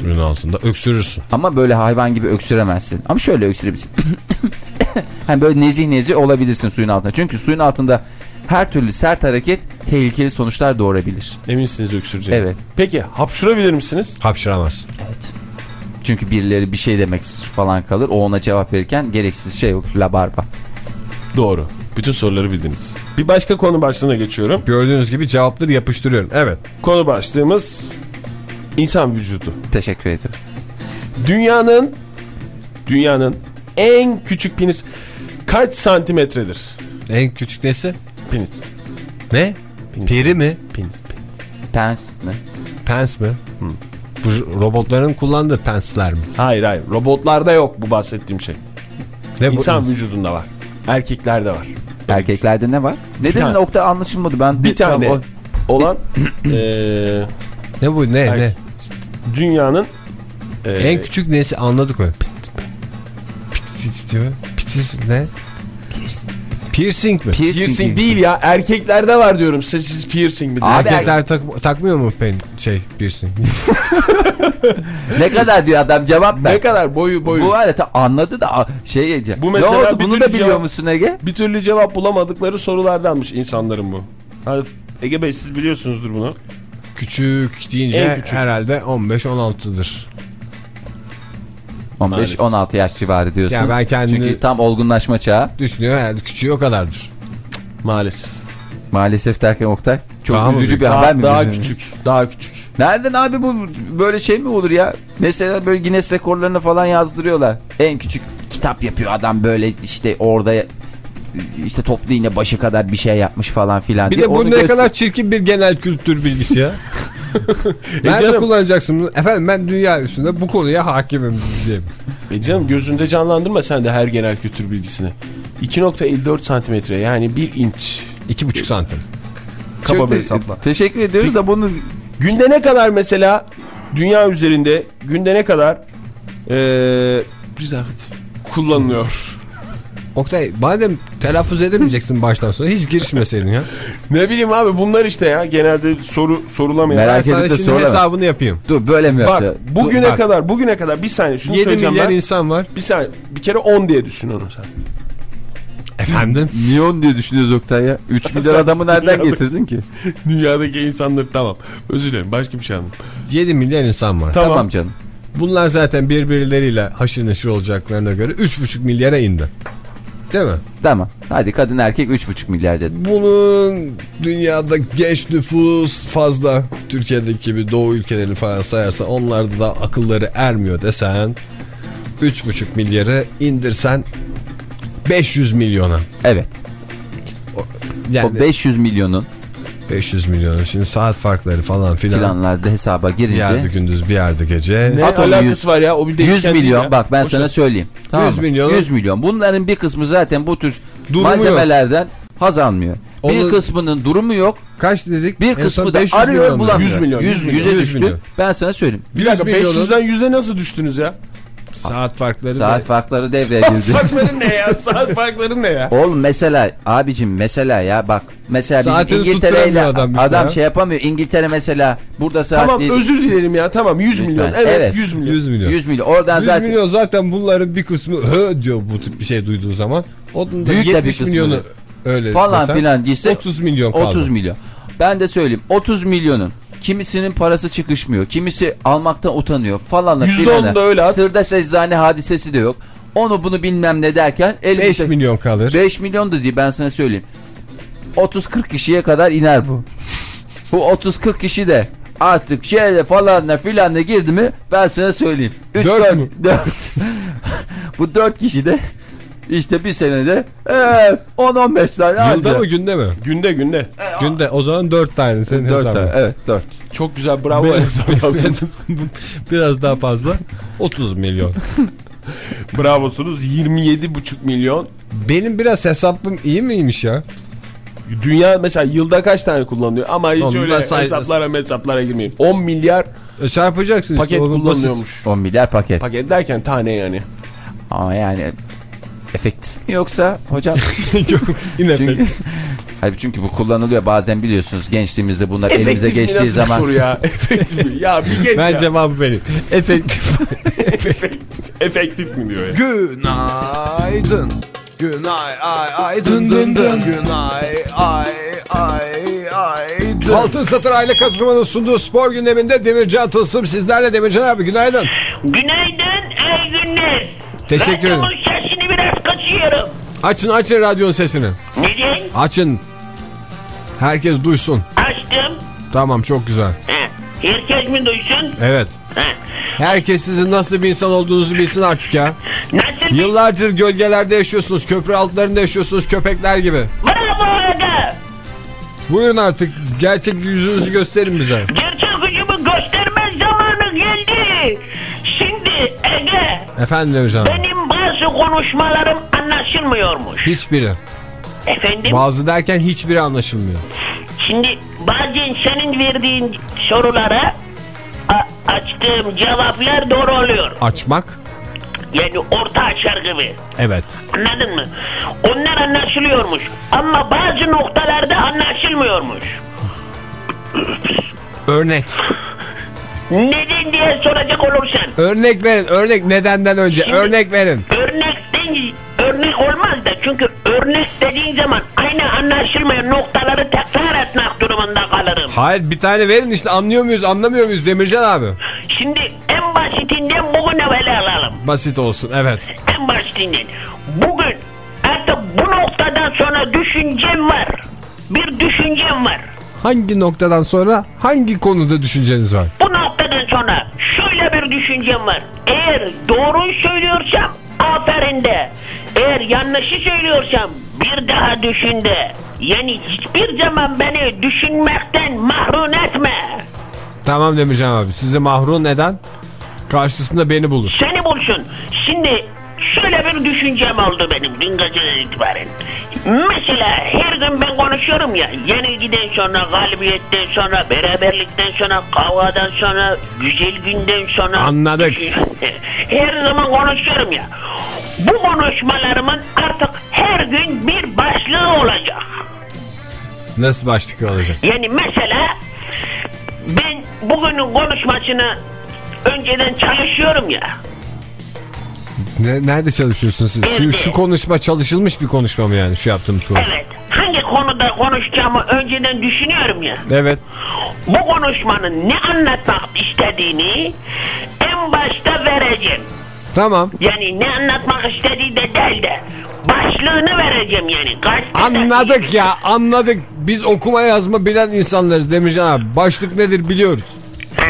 Suyun altında öksürürsün. Ama böyle hayvan gibi öksüremezsin. Ama şöyle öksürebilirsin. [COUGHS] hani böyle nezih nezih olabilirsin suyun altında. Çünkü suyun altında her türlü sert hareket tehlikeli sonuçlar doğurabilir. Eminsiniz öksüreceğiniz. Evet. Peki hapşurabilir misiniz? Hapşıramazsın. Çünkü birileri bir şey demek falan kalır. O ona cevap verirken gereksiz şey olur. Labarba. Doğru. Bütün soruları bildiniz. Bir başka konu başlığına geçiyorum. Gördüğünüz gibi cevapları yapıştırıyorum. Evet. Konu başlığımız insan vücudu. Teşekkür ederim. Dünyanın dünyanın en küçük penis kaç santimetredir? En küçük nesi? Penis. Ne? Penis. Peri mi? Penis. penis. Pens mi? Pens mi? Bu robotların kullandığı pensler mi? Hayır hayır. Robotlarda yok bu bahsettiğim şey. Ne bu? İnsan vücudunda var. Erkeklerde var. Erkeklerde ne var? Ne dedin nokta anlaşılmadı. Ben Bir tane o- olan eee, [COUGHS] Ne bu ne er- ne? dünyanın eee, En küçük nesi anladık öyle. Pitis diyor. Pitis ne? Piercing mi? piercing, piercing değil ya erkeklerde var diyorum siz piercing mi? Abi, Erkekler tak- takmıyor mu pen şey piercing? [LAUGHS] Ne kadar diyor adam cevap ver. Ne kadar boyu boyu. Bu var ya anladı da şey diyecek. Bu ne mesela oldu bir bunu da biliyor cevap- musun Ege? Bir türlü cevap bulamadıkları sorulardanmış insanların bu. Hadi Ege Bey siz biliyorsunuzdur bunu. küçük deyince En küçük. herhalde 15-16'dır. 15-16 yaş civarı diyorsun. Ya ben kendini- Çünkü tam olgunlaşma çağı. Düşünüyor herhalde küçüğü o kadardır. Maalesef. Maalesef derken Oktay. Çok Daha üzücü bir haber Daha, mi? daha bizim? küçük. Daha küçük. Nereden abi bu böyle şey mi olur ya? Mesela böyle Guinness rekorlarını falan yazdırıyorlar. En küçük kitap yapıyor adam böyle işte orada işte toplu iğne başı kadar bir şey yapmış falan filan. Bir diye. de bu Onu ne kadar çirkin bir genel kültür bilgisi ya. [LAUGHS] [LAUGHS] Nerede canım. kullanacaksın bunu? Efendim ben dünya üstünde bu konuya hakimim diye. E canım gözünde canlandırma sen de her genel kültür bilgisini. 2.54 santimetre yani 1 inç. 2,5 santim. Kaba Çok bir hesapla. Teşekkür ediyoruz da bunu Günde ne kadar mesela dünya üzerinde günde ne kadar eee bir zahmet kullanılıyor? Oktay madem telaffuz edemeyeceksin baştan sonra hiç girişmeseydin ya. ne bileyim abi bunlar işte ya genelde soru sorulamayan. Merak Ben edip sana de şimdi hesabını yapayım. dur böyle mi Bak yaptı? bugüne bak. kadar bugüne kadar bir saniye şunu 7 söyleyeceğim milyar ben. insan var. Bir saniye bir kere 10 diye düşün onu sen. Efendim? Milyon diye düşünüyoruz Oktay ya. 3 [LAUGHS] milyar adamı nereden dünyada- getirdin ki? [LAUGHS] Dünyadaki insanları tamam. Özür dilerim başka bir şey anladım. 7 milyar insan var. Tamam. Tamam canım. Bunlar zaten birbirleriyle haşır neşir olacaklarına göre 3,5 milyara indi. Değil mi? Tamam. Hadi kadın erkek 3,5 milyar dedi. Bunun dünyada genç nüfus fazla. Türkiye'deki gibi doğu ülkelerini falan sayarsan onlarda da akılları ermiyor desen 3,5 milyarı indirsen 500 milyona. Evet. Yani O 500 milyonun 500 milyona şimdi saat farkları falan filan. planlarda hesaba Bir yerde girince gündüz bir yerde gece. Ne At onu alakası yüz- var ya o bir 100 değişken değil milyon ya. bak ben Boş sana söyleyeyim. Tamam 100 mı? milyon. 100 milyon. Bunların bir kısmı zaten bu tür Durumu malzemelerden haz almıyor. Bir Onun- kısmının durumu yok. Kaç dedik? Bir En son kısmı da 500 arıyor milyon bulamıyor. 100 milyon, 100, 100 milyon, 100'e 100 düştü. milyon. Ben sana söyleyeyim. Bir dakika 100 milyonun- 500'den 100'e nasıl düştünüz ya? Saat farkları Saat da- farkları devreye girdi. Farkları ne ya? Saat farkları ne ya? [LAUGHS] Oğlum mesela abicim mesela ya bak mesela bizim Saatini İngiltere ile adam adam, şey yapamıyor. İngiltere mesela burada saat Tamam değil- özür dilerim ya tamam 100 Lütfen. milyon evet, Evet. 100 milyon. 100 milyon. 100 milyon. Oradan 100 zaten milyon zaten bunların bir kısmı hı diyor bu tip bir şey duyduğu zaman. Onun da Büyük de bir 70 kısmı milyonu öyle falan desen, filan gitse 30 milyon kaldı. 30 milyon. Ben de söyleyeyim 30 milyonun kimisinin parası çıkışmıyor. Kimisi almaktan utanıyor falanla filana. da öyle at. Sırdaş eczane hadisesi de yok. Onu bunu bilmem ne derken 5 elimizde- milyon kalır. 5 milyon da değil ben sana söyleyeyim. 30-40 kişiye kadar iner bu. Bu 30-40 kişi de artık şeyle falanla filanla girdi mi ben sana söyleyeyim. 3 Dört 4 mü? 4. [LAUGHS] bu 4 kişi de işte bir senede e, 10-15 tane Yılda anca. mı günde mi? Günde günde. Günde. O zaman 4 tane senin 4 hesabın. tane. Evet 4. Çok güzel bravo. Benim-. [LAUGHS] Biraz daha fazla. 30 milyon. [LAUGHS] Bravosunuz 27,5 milyon. Benim biraz hesabım iyi miymiş ya? Dünya mesela yılda kaç tane kullanıyor ama hiç Oğlum, öyle say- hesaplara hesaplara girmeyeyim. 10 milyar E, çarpacaksın paket işte. kullanıyormuş. 10 milyar paket. Paket derken tane yani. Ama yani efektif mi yoksa hocam? [LAUGHS] Yok pek. Hayır, çünkü bu kullanılıyor bazen biliyorsunuz gençliğimizde bunlar elimize Efektif mi? geçtiği Nasıl bir zaman. soru ya? Efektif mi? Ya bir geç Ben ya. cevabı vereyim. Efektif. [LAUGHS] Efektif, efektif mi diyor ya? Günaydın. Günay ay ay dın dın dın. Günay ay ay ay dın. Altın Satır Aile Kasırman'ın sunduğu spor gündeminde Demircan Tılsım sizlerle Demircan abi günaydın. Günaydın, iyi günler. Teşekkür ederim. Radyomun sesini biraz kaçıyorum. Açın açın radyonun sesini. Neden? Açın. Herkes duysun. Açtım. Tamam çok güzel. He. Herkes mi duysun? Evet. He. Herkes sizin nasıl bir insan olduğunuzu bilsin artık ya. Nasıl. Yıllardır gölgelerde yaşıyorsunuz, köprü altlarında yaşıyorsunuz köpekler gibi. Bravo aga. Buyurun artık gerçek yüzünüzü gösterin bize. Gerçek gücümü gösterme zamanı geldi. Şimdi Ege, Efendim abi. benim bazı konuşmalarım anlaşılmıyormuş. Hiçbiri. Efendim? Bazı derken hiçbiri anlaşılmıyor. Şimdi bazen senin verdiğin sorulara açtığım cevaplar doğru oluyor. Açmak. Yani orta açar gibi. Evet. Anladın mı? Onlar anlaşılıyormuş. Ama bazı noktalarda anlaşılmıyormuş. Örnek. Neden diye soracak olursan. Örnek verin. Örnek nedenden önce. Şimdi- Örnek verin. Örnekten örnek olmaz da çünkü örnek dediğin zaman aynı anlaşılmayan noktaları tekrar etmek durumunda kalırım. Hayır bir tane verin işte anlıyor muyuz anlamıyor muyuz Demircan abi? Şimdi en basitinden bugün evvel alalım. Basit olsun evet. En basitinden. Bugün artık bu noktadan sonra düşüncem var. Bir düşüncem var. Hangi noktadan sonra hangi konuda düşünceniz var? Sonra şöyle bir düşüncem var. Eğer doğruyu söylüyorsam aferin de. Eğer yanlışı söylüyorsam bir daha düşün de. Yani hiçbir zaman beni düşünmekten mahrum etme. Tamam Demircan abi sizi mahrum neden? Karşısında beni bulur. Seni bulsun. Şimdi şöyle bir düşüncem oldu benim dün geceden itibaren. Mesela her gün ben konuşuyorum ya. Yenilgiden sonra, galibiyetten sonra, beraberlikten sonra, kavgadan sonra, güzel günden sonra. Anladık. [LAUGHS] her zaman konuşuyorum ya. Bu konuşmalarımın artık her gün bir başlığı olacak. Nasıl başlık olacak? Yani mesela ben bugünün konuşmasını önceden çalışıyorum ya. Ne, nerede çalışıyorsunuz siz? Şu, şu konuşma çalışılmış bir konuşma mı yani şu yaptığımız konuşma? Evet. Hangi konuda konuşacağımı önceden düşünüyorum ya. Evet. Bu konuşmanın ne anlatmak istediğini en başta vereceğim. Tamam. Yani ne anlatmak istediği de değil de başlığını vereceğim yani. Gazetede- Anladık ya anladık. Biz okuma yazma bilen insanlarız Demircan abi. Başlık nedir biliyoruz. Ha,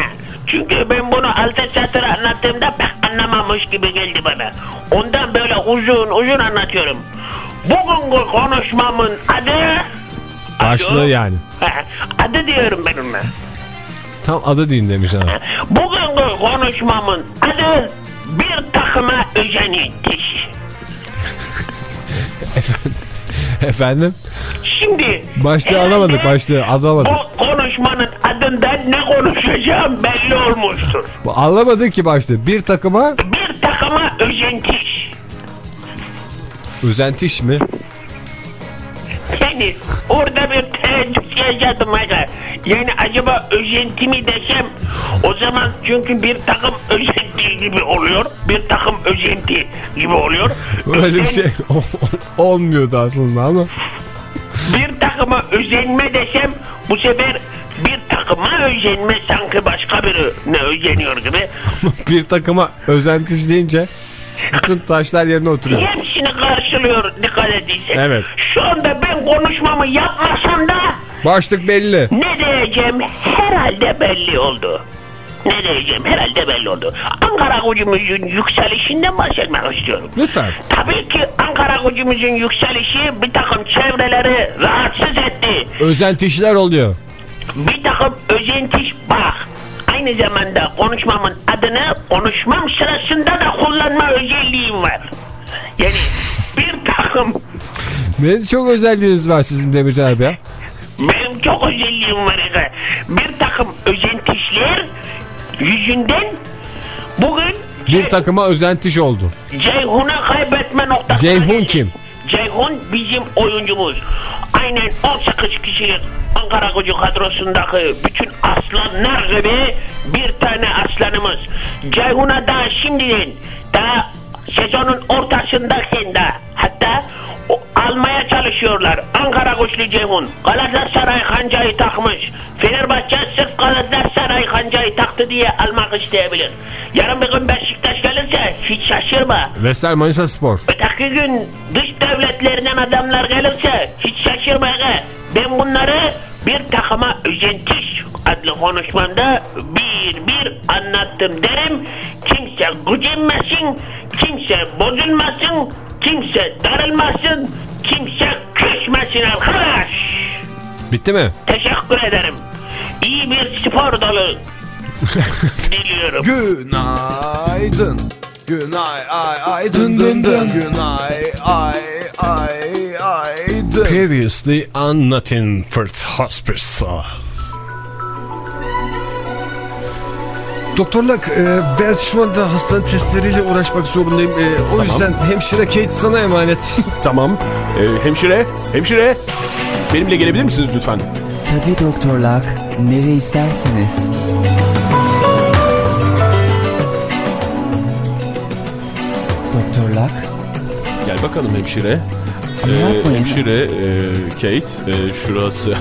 Çünkü ben bunu altı satır anlattığımda pek anlamamış gibi geldi bana. Ondan böyle uzun uzun anlatıyorum. Bugünkü konuşmamın adı... Başlığı Adı- yani. Ha, Adı diyorum ben ona. Tam adı deyin Demircan abi. Bugünkü konuşmamın adı bir takıma özenilmiş. [LAUGHS] Efendim? Şimdi Başlığı alamadık herhalde başlığı alamadık. Bu konuşmanın adından ne konuşacağım belli olmuştur. Bu Anlamadık ki başlığı. Bir takıma Bir takıma özentiş. özentiş mi? Yani orada bir tereddüt yaşadım aga. Yani acaba özenti mi desem o zaman çünkü bir takım özenti gibi oluyor. Bir takım özenti gibi oluyor. Öyle bir şey [LAUGHS] olmuyordu aslında ama. Bir takıma özenme desem bu sefer bir takım takıma özenme sanki başka birine özeniyor gibi. [LAUGHS] bir takıma özentiş deyince bütün taşlar yerine oturuyor. Hepsini karşılıyor dikkat ediysen. Evet. Şu anda ben konuşmamı yapmasam da Başlık belli. ne diyeceğim herhalde belli oldu. Ne diyeceğim herhalde belli oldu. Ankara gücümüzün yükselişinden bahsetmek istiyorum. Lütfen. Tabii ki Ankara gücümüzün yükselişi bir takım çevreleri rahatsız etti. Özentişler oluyor. Bir takım özentiş bak. Aynı zamanda konuşmamın adını konuşmam sırasında da kullanma özelliğim var. Yani bir takım Ne çok özelliğiniz var sizin Demirci abi ya. benim çok özelliğim var. aga. Bir takım özentişler yüzünden bugün Bir takıma özentiş oldu. Ceyhun'a kaybetme noktasına Ceyhun kim? Ceyhun bizim oyuncumuz. Aynen 18 kişilik Ankara gücü kadrosundaki bütün aslanlar gibi bir tane aslanımız. Ceyhun'a daha şimdiden daha sezonun ortasındayken de hatta almaya çalışıyorlar. Ankara güçlü Ceyhun. Galatasaray kancayı takmış. Fenerbahçe sırf Galatasaray kancayı taktı diye almak isteyebilir. Yarın bir gün Beşiktaş gelirse hiç şaşırma. Vestel Manisa Spor. Öteki gün dış devletlerden adamlar gelirse hiç şaşırma. Ben bunları bir takıma özentiş adlı konuşmamda bir bir anlattım derim. Kimse gücenmesin, kimse bozulmasın, kimse darılmasın, kimse küsmesin arkadaş. Bitti mi? Teşekkür ederim. İyi bir spor dolu [LAUGHS] diliyorum. Günaydın. Günay ay ay dın dın dın. Günay ay ay ay dın. Previously on Nottingford Hospice. Doktorlak e, ben şu anda hastane testleriyle uğraşmak zorundayım. E, o yüzden hemşire Kate sana emanet. [LAUGHS] Tamam. Ee, hemşire, hemşire. Benimle gelebilir misiniz lütfen? Tabii doktorlar. Nereye istersiniz? Doktorlar. Gel bakalım hemşire. Ee, hemşire e, Kate e, şurası. [LAUGHS]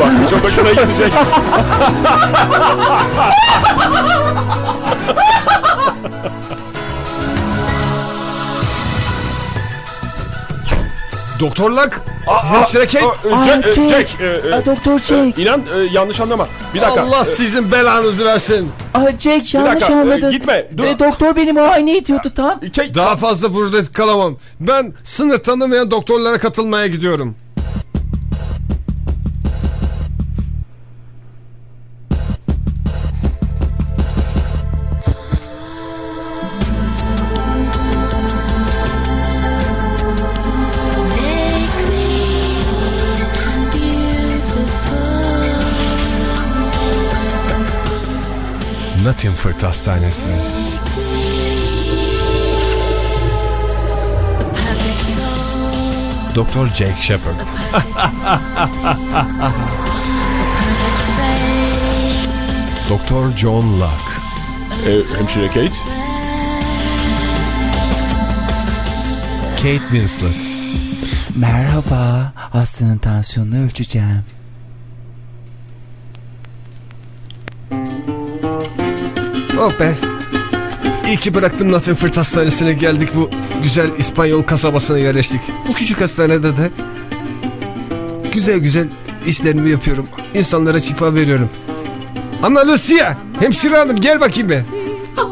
Bak çok hoşuna gidecek. [LAUGHS] Doktorlak hemşire Jack, e, Jack. Jack, e, e, Doktor Jack. İnan e, yanlış anlama. Bir dakika. Allah sizin belanızı versin. Aa, Jack yanlış dakika, e, anladın. gitme, dur. E, doktor beni muayene ediyordu tam. Kate, Daha fazla burada kalamam. Ben sınır tanımayan doktorlara katılmaya gidiyorum. Nottingford Hastanesi. Doktor Jack Shepard. [LAUGHS] Doktor John Locke. e, hemşire Kate. Kate Winslet. Merhaba. Hastanın tansiyonunu ölçeceğim. Oh be. İyi ki bıraktım Nottingford Hastanesi'ne geldik bu güzel İspanyol kasabasına yerleştik. Bu küçük hastanede de güzel güzel işlerimi yapıyorum. İnsanlara şifa veriyorum. Ana Lucia, hemşire hanım gel bakayım be. [LAUGHS]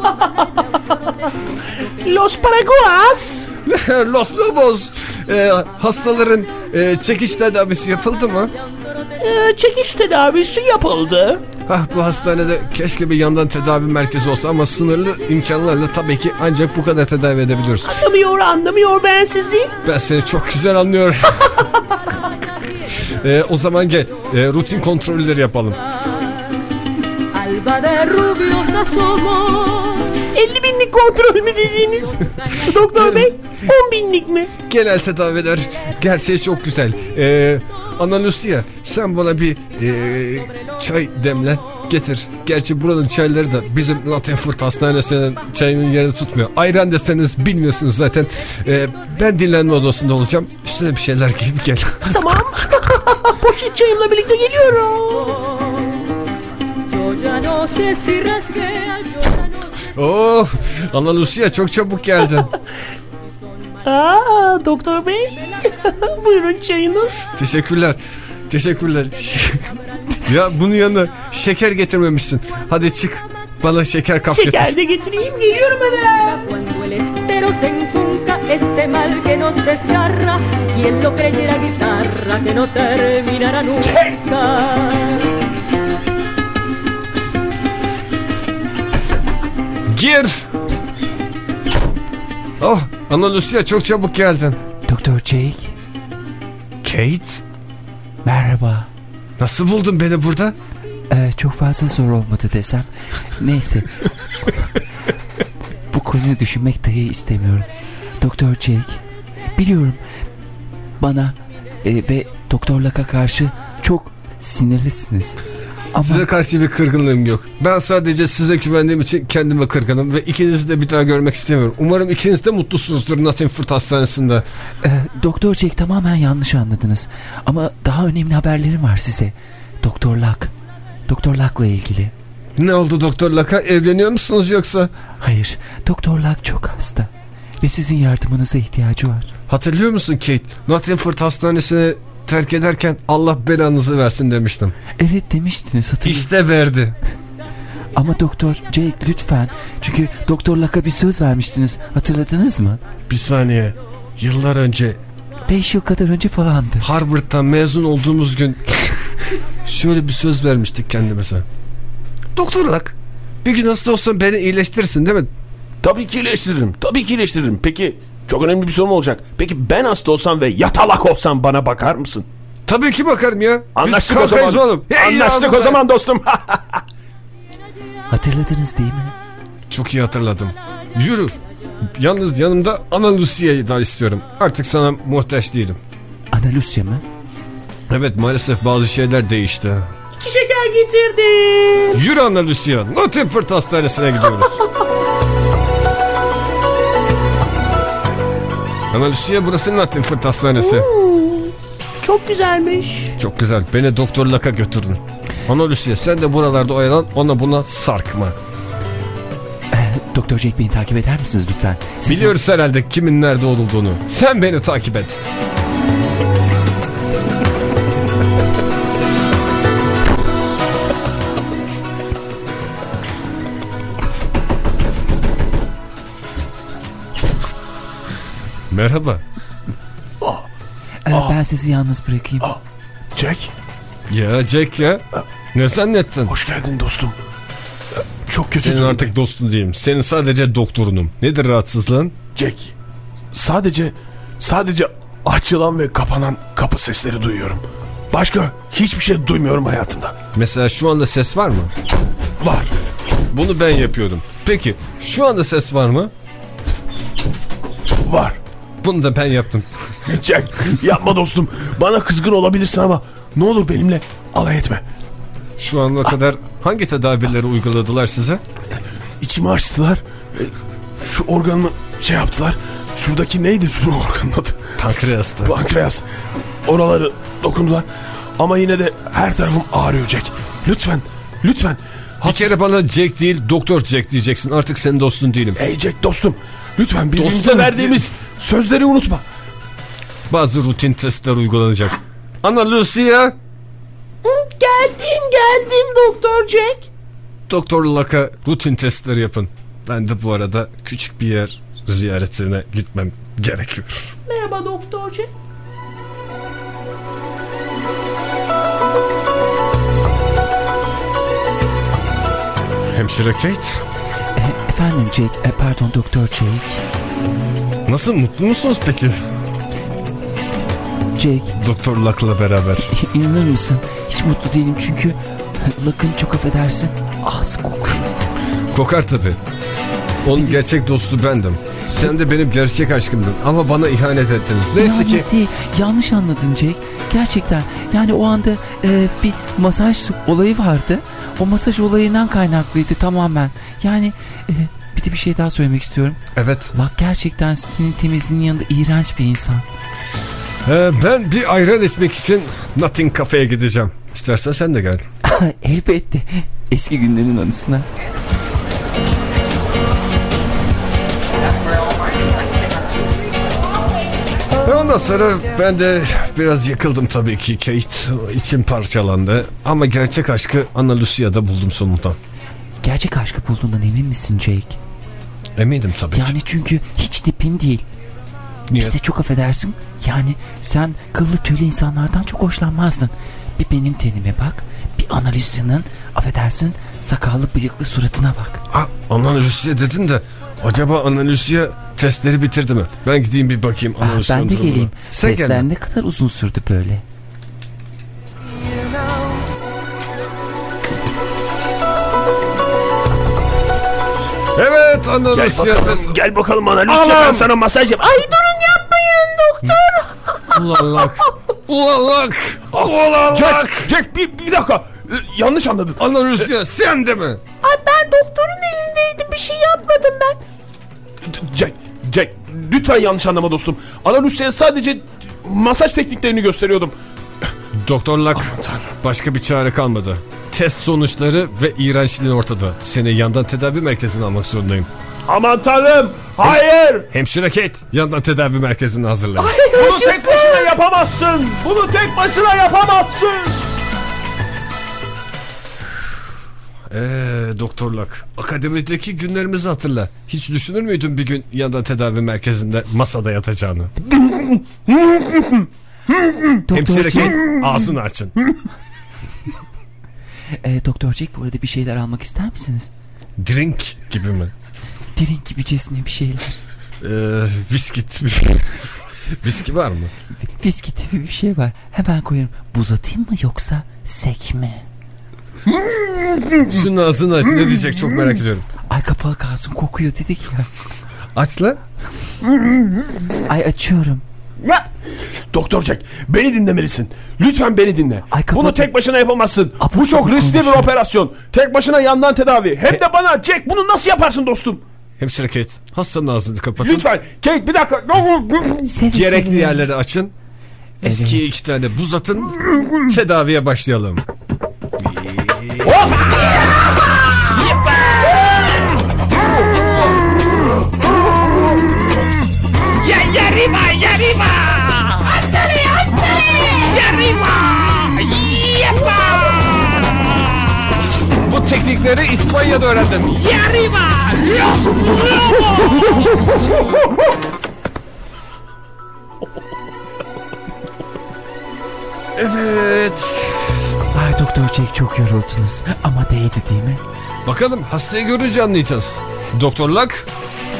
Los Paraguas. [LAUGHS] Los Lobos. Ee, hastaların e, çekiş tedavisi yapıldı mı? Ee, çekiş tedavisi yapıldı. Ah bu hastanede keşke bir yandan tedavi merkezi olsa ama sınırlı imkanlarla tabii ki ancak bu kadar tedavi edebiliyoruz. Anlamıyor anlamıyor ben sizi. Ben seni çok güzel anlıyorum. [LAUGHS] Ee, o zaman gel e, rutin kontrolleri yapalım. Alba de rubios asomos. 50 binlik kontrol mü dediğiniz? Doktor bey 10 binlik mi? Genel tedaviler gerçeği çok güzel. Ee, Ana Lucia sen bana bir e, çay demle getir. Gerçi buranın çayları da bizim Nottingford Hastanesi'nin çayının yerini tutmuyor. Ayran deseniz bilmiyorsunuz zaten. Ee, ben dinlenme odasında olacağım. Üstüne bir şeyler giyip gel. Tamam. Poşet çayımla birlikte geliyorum. Oh, Ana Lucia çok çabuk geldin. [LAUGHS] Aa doktor bey. [LAUGHS] Buyurun çayınız. Teşekkürler. Teşekkürler. [LAUGHS] ya bunun yanına şeker getirmemişsin. Hadi çık. Bana şeker kap getir. Şeker de getireyim geliyorum hemen. Gir. Oh, Ana Lucia çok çabuk geldin. Doktor Jake Kate, merhaba. nasıl buldun beni burada? Ee, çok fazla zor olmadı desem. Neyse. Bu konuyu düşünmek dahi istemiyorum. Doktor Jake, biliyorum bana e, ve Doktor Laka karşı çok sinirlisiniz. Ama Size karşı bir kırgınlığım yok. Ben sadece size güvendiğim için kendime kırgınım ve ikinizi de bir daha görmek istemiyorum. Umarım ikiniz de mutlusunuzdur Nottingford Hastanesi'nde. e, Doktor Jake tamamen yanlış anladınız. Ama daha önemli haberlerim var size. Doktor Lak. Doktor Lak'la ilgili. Ne oldu Doktor Laka? Evleniyor musunuz yoksa? Hayır, Doktor Lak çok hasta. Ve sizin yardımınıza ihtiyacı var. Hatırlıyor musun Kate? Nottingford Hastanesi'ni terk ederken Allah belanızı versin demiştim. Evet demiştiniz hatırlıyorum. İşte verdi. [LAUGHS] Ama Doktor Jake lütfen. Çünkü Doktor Lak'a bir söz vermiştiniz. Hatırladınız mı? Bir saniye. Yıllar önce 5 yıl kadar önce falandı. Harvard'dan mezun olduğumuz gün şöyle bir söz vermiştik kendimize. Doktor Lak bir gün hasta olsam beni iyileştirirsin değil mi? Tabii ki iyileştiririm. Tabii ki iyileştiririm. Peki çok önemli bir sorum olacak. Peki ben hasta olsam ve yatalak olsam bana bakar mısın? Tabii ki bakarım ya. Anlaştık Biz o zaman. oğlum. Hey Anlaştık o zaman dostum. [LAUGHS] Hatırladınız değil mi? Çok iyi hatırladım. Yürü. Yalnız yanımda Ana Lucia'yı da istiyorum. Artık sana muhtaç değilim. Ana Lucia mı? Evet maalesef bazı şeyler değişti. İki şeker getirdim. Yürü Ana Lucia. Nottingford Hastanesi'ne gidiyoruz. [LAUGHS] Ana Lucia burası Nottingford Hastanesi. Çok güzelmiş. Çok güzel. Beni Doktor Laka götürün. Ana Lucia sen de buralarda oyalan ona buna sarkma. Doktor Jake beni takip eder misiniz lütfen? Sizin- Biliyoruz herhalde kimin nerede olduğunu. Sen beni takip et. Merhaba. Ee, ben sizi yalnız bırakayım. Jack Ya Jack ya. Ne zannettin? hoş geldin dostum. Çok kötü Senin artık dostun değilim. Senin sadece doktorunum. Nedir rahatsızlığın? Jack sadece sadece açılan ve kapanan kapı sesleri duyuyorum. Başka hiçbir şey duymuyorum hayatımda. Mesela şu anda ses var mı? Var. Bunu ben yapıyordum. Peki şu anda ses var mı? Var. Bunu da ben yaptım. [LAUGHS] Jack yapma dostum. Bana kızgın olabilirsin ama ne olur benimle alay etme. Şu ana kadar hangi tedavileri uyguladılar size? İçimi açtılar. E, Şu organımı şey yaptılar. Şuradaki neydi şu organın adı? Pankreastı. Pankreas. Oraları dokundular. Ama yine de her tarafım ağrıyor Jack. Lütfen, lütfen. Bir kere bana Jack değil Doktor Jack diyeceksin. Artık senin dostun değilim. Ey Jack dostum. Lütfen birbirimize verdiğimiz sözleri unutma. Bazı rutin testler uygulanacak. Ana Lucia. Geldim geldim Doktor Jack. Doktor Laka rutin testleri yapın. Ben de bu arada küçük bir yer ziyaretine gitmem gerekiyor. Merhaba Doktor Jack. Hemşire Kate. Ee, efendim Jake, e, pardon Doktor Jake. Nasıl mutlu musunuz peki? Jake, Doktor Lak'la beraber. inanır mısın? Hiç mutlu değilim çünkü Lak'ın çok affedersin ağzı kokuyor. Kokar tabi. Onun gerçek dostu bendim. Sen de benim gerçek aşkımdın ama bana ihanet ettiniz. Neyse ki İhanet değil, yanlış anladın Jake. Gerçekten yani o anda e, bir masaj olayı vardı. O masaj olayından kaynaklıydı tamamen. Yani e, bir de bir şey daha söylemek istiyorum. evet Lak gerçekten senin temizliğinin yanında iğrenç bir insan. Ee, ben bir ayran içmek için Nothing Cafe'ye gideceğim. İstersen sen de gel. [LAUGHS] Elbette. Eski günlerin anısına. Ondan sonra ben de biraz yıkıldım tabii ki Kate. İçim parçalandı. Ama gerçek aşkı Ana Lucia'da buldum sonunda. Gerçek aşkı bulduğundan emin misin Jake? Eminim tabii. Yani çünkü hiç dipin değil. Niye? Biz de çok affedersin. Yani sen kıllı tüylü insanlardan çok hoşlanmazdın. Bir benim tenime bak. Bir Analysia'nın affedersin sakallı bıyıklı suratına bak. Aa, Ana Lucia dedin de acaba Ana Lucia testleri bitirdi mi? Ben gideyim bir bakayım Ah, ben de geleyim. Sen Testler gel. ne kadar uzun sürdü böyle. Evet Ana Gel bakalım, gel bakalım analiz ben sana masaj yap. Ay durun yapmayın doktor. [LAUGHS] Ulan lak. Ulan lak. Ulan lak. Jack, Jack bir, bir dakika. Ee, Yanlış anladın. Ana Lucia sen de mi? Ben doktorun elindeydim bir şey yapmadım ben. Jack, Jack lütfen yanlış anlama dostum. Ana Lucya'ya sadece masaj tekniklerini gösteriyordum. Doktor Lak başka bir çare kalmadı. Test sonuçları ve iğrençliğin ortada. Seni yandan tedavi merkezine almak zorundayım. Aman tanrım. Hayır. Hemşire Kate yandan tedavi merkezine hazırlayın. Bunu tek başına yapamazsın. Bunu tek başına yapamazsın. Eee Doktor Lak akademideki günlerimizi hatırla. Hiç düşünür müydün bir gün yandan tedavi merkezinde masada yatacağını? Hemşire Kate ağzını açın. E, Doktor Jack bu arada bir şeyler almak ister misiniz? Drink gibi mi? Drink gibicesine bir şeyler. Eee viski [LAUGHS] Viski var mı? Viski gibi bir şey var. Hemen koyarım. Buz atayım mı yoksa sek mi? Şunun ağzını aç ne diyecek çok merak ediyorum. Ay kapalı kalsın kokuyor dedik ya. Aç lan. Ay açıyorum. Doktor Jack beni dinlemelisin. Lütfen beni dinle. Ay, kapat- Bunu tek başına yapamazsın. Apır Bu çok riskli bir operasyon. Tek başına yandan tedavi. Hem de bana Jack bunu nasıl yaparsın dostum? Hemşire Kate hastanın ağzını kapatın. Lütfen. Kate bir dakika. Gerekli yerleri açın. Eskiye iki tane buz atın. Tedaviye başlayalım. Bu teknikleri İspanya'da öğrendim. ¡Ya arriba! Evet. Ay Doktor Jack çok yoruldunuz. Ama değdi değil mi? Bakalım hastayı görünce anlayacağız. Doktor Lak.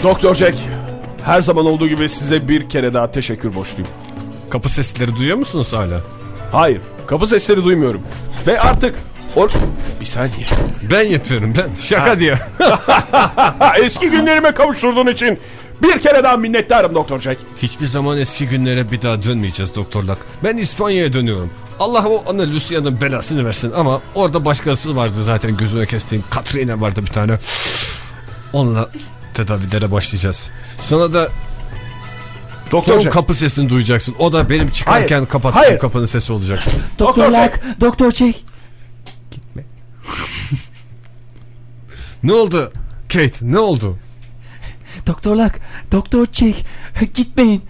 Doktor Jack. Her zaman olduğu gibi size bir kere daha teşekkür borçluyum. Kapı sesleri duyuyor musunuz hala? Hayır. Kapı sesleri duymuyorum. Ve artık... Or bir saniye. Ben yapıyorum ben. Şaka diye. Ha, [LAUGHS] eski günlerime kavuşturduğun için bir kere daha minnettarım Doktor Jack. Hiçbir zaman eski günlere bir daha dönmeyeceğiz Doktor Lak. Ben İspanya'ya dönüyorum. Allah o Ana Lucia'nın belasını versin ama orada başkası vardı zaten gözüne kestiğim. Katrina vardı bir tane. Onunla tedavilere başlayacağız. Sana da Doktor son Jack. kapı sesini duyacaksın. O da benim çıkarken Hayır, kapattığım hayır. kapının sesi olacak. Doktor Jack. Doktor Jack. Ne oldu? Kate ne oldu? Doktor Lak. Doktor Jack. Gitmeyin.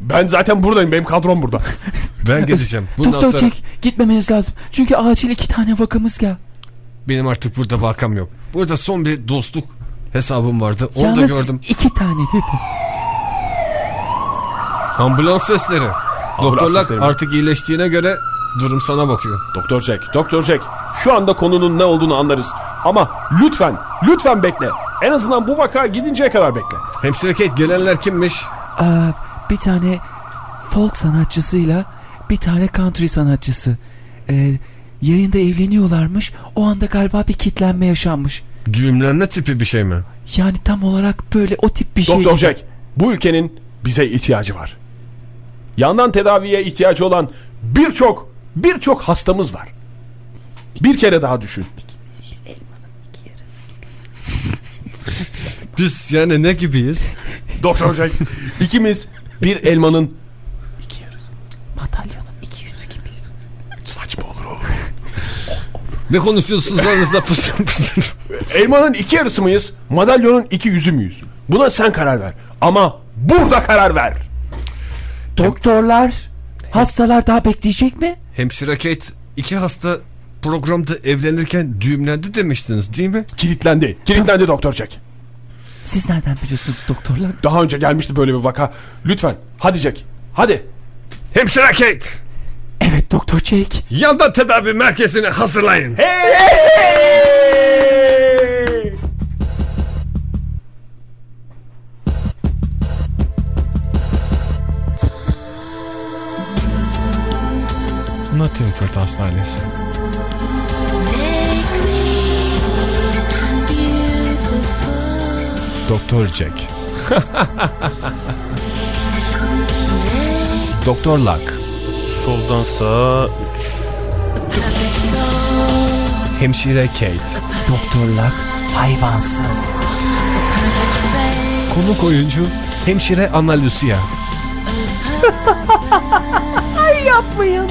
Ben zaten buradayım. Benim kadrom burada. Ben gideceğim. Bundan Doktor sonra Jack gitmemeniz lazım. Çünkü acil iki tane vakamız gel. benim artık burada vakam yok. Burada son bir dostluk hesabım vardı. Onu Yalnız da gördüm. iki tane dedim. Ambulans sesleri. Doktorlar sesleri artık iyileştiğine göre durum sana bakıyor. Doktor Jack, Doktor Jack. Şu anda konunun ne olduğunu anlarız. Ama lütfen, lütfen bekle. En azından bu vaka gidinceye kadar bekle. Hemşire Kate gelenler kimmiş? Aa, bir tane folk sanatçısıyla bir tane country sanatçısı. Ee, yayında evleniyorlarmış. O anda galiba bir kitlenme yaşanmış. Düğümlenme tipi bir şey mi? Yani tam olarak böyle o tip bir şey. Doktor Jack, bu ülkenin bize ihtiyacı var. Yandan tedaviye ihtiyacı olan birçok, birçok hastamız var. Bir kere daha düşün. Biz yani ne gibiyiz? Doktor Jack, ikimiz bir elmanın Madalyonun iki yüzü gibi. saçma olur oğlum. Ne konuşuyorsunuz aranızda [LAUGHS] fısır fısır? Elmanın iki yarısı mıyız? Madalyonun iki yüzü müyüz? Buna sen karar ver. Ama burada karar ver. Doktorlar, hastalar daha bekleyecek mi? Hemşire Kate iki hasta programda evlenirken düğümlendi demiştiniz değil mi? Kilitlendi. Kilitlendi Doktor Jack. Siz nereden biliyorsunuz doktorlar? Daha önce gelmişti böyle bir vaka. Lütfen. Hadi Jack. Hadi. Hemşire Kate Evet Doktor Jake. yandan tedavi merkezini hazırlayın. Nottingford Hastanesi. Doktor Jack. [LAUGHS] Doktor Luck. Soldan sağa 3. Hemşire Kate. Doktorlar hayvansız. Konuk oyuncu Hemşire Anna Lucia. [LAUGHS] Yapmayın.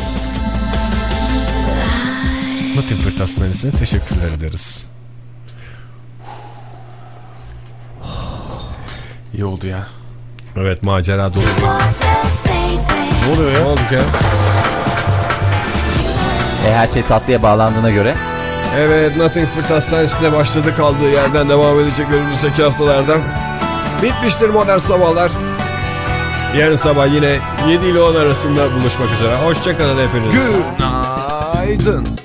Nottingford Hastanesi'ne teşekkürler ederiz. İyi oldu ya. Evet macera dolu. Ne oluyor ya? Ne oldu ya? E, her şey tatlıya bağlandığına göre. Evet Nottingford Hastanesi'ne başladı kaldığı yerden devam edecek önümüzdeki haftalarda. Bitmiştir modern sabahlar. Yarın sabah yine 7 ile 10 arasında buluşmak üzere. Hoşçakalın hepiniz. Günaydın.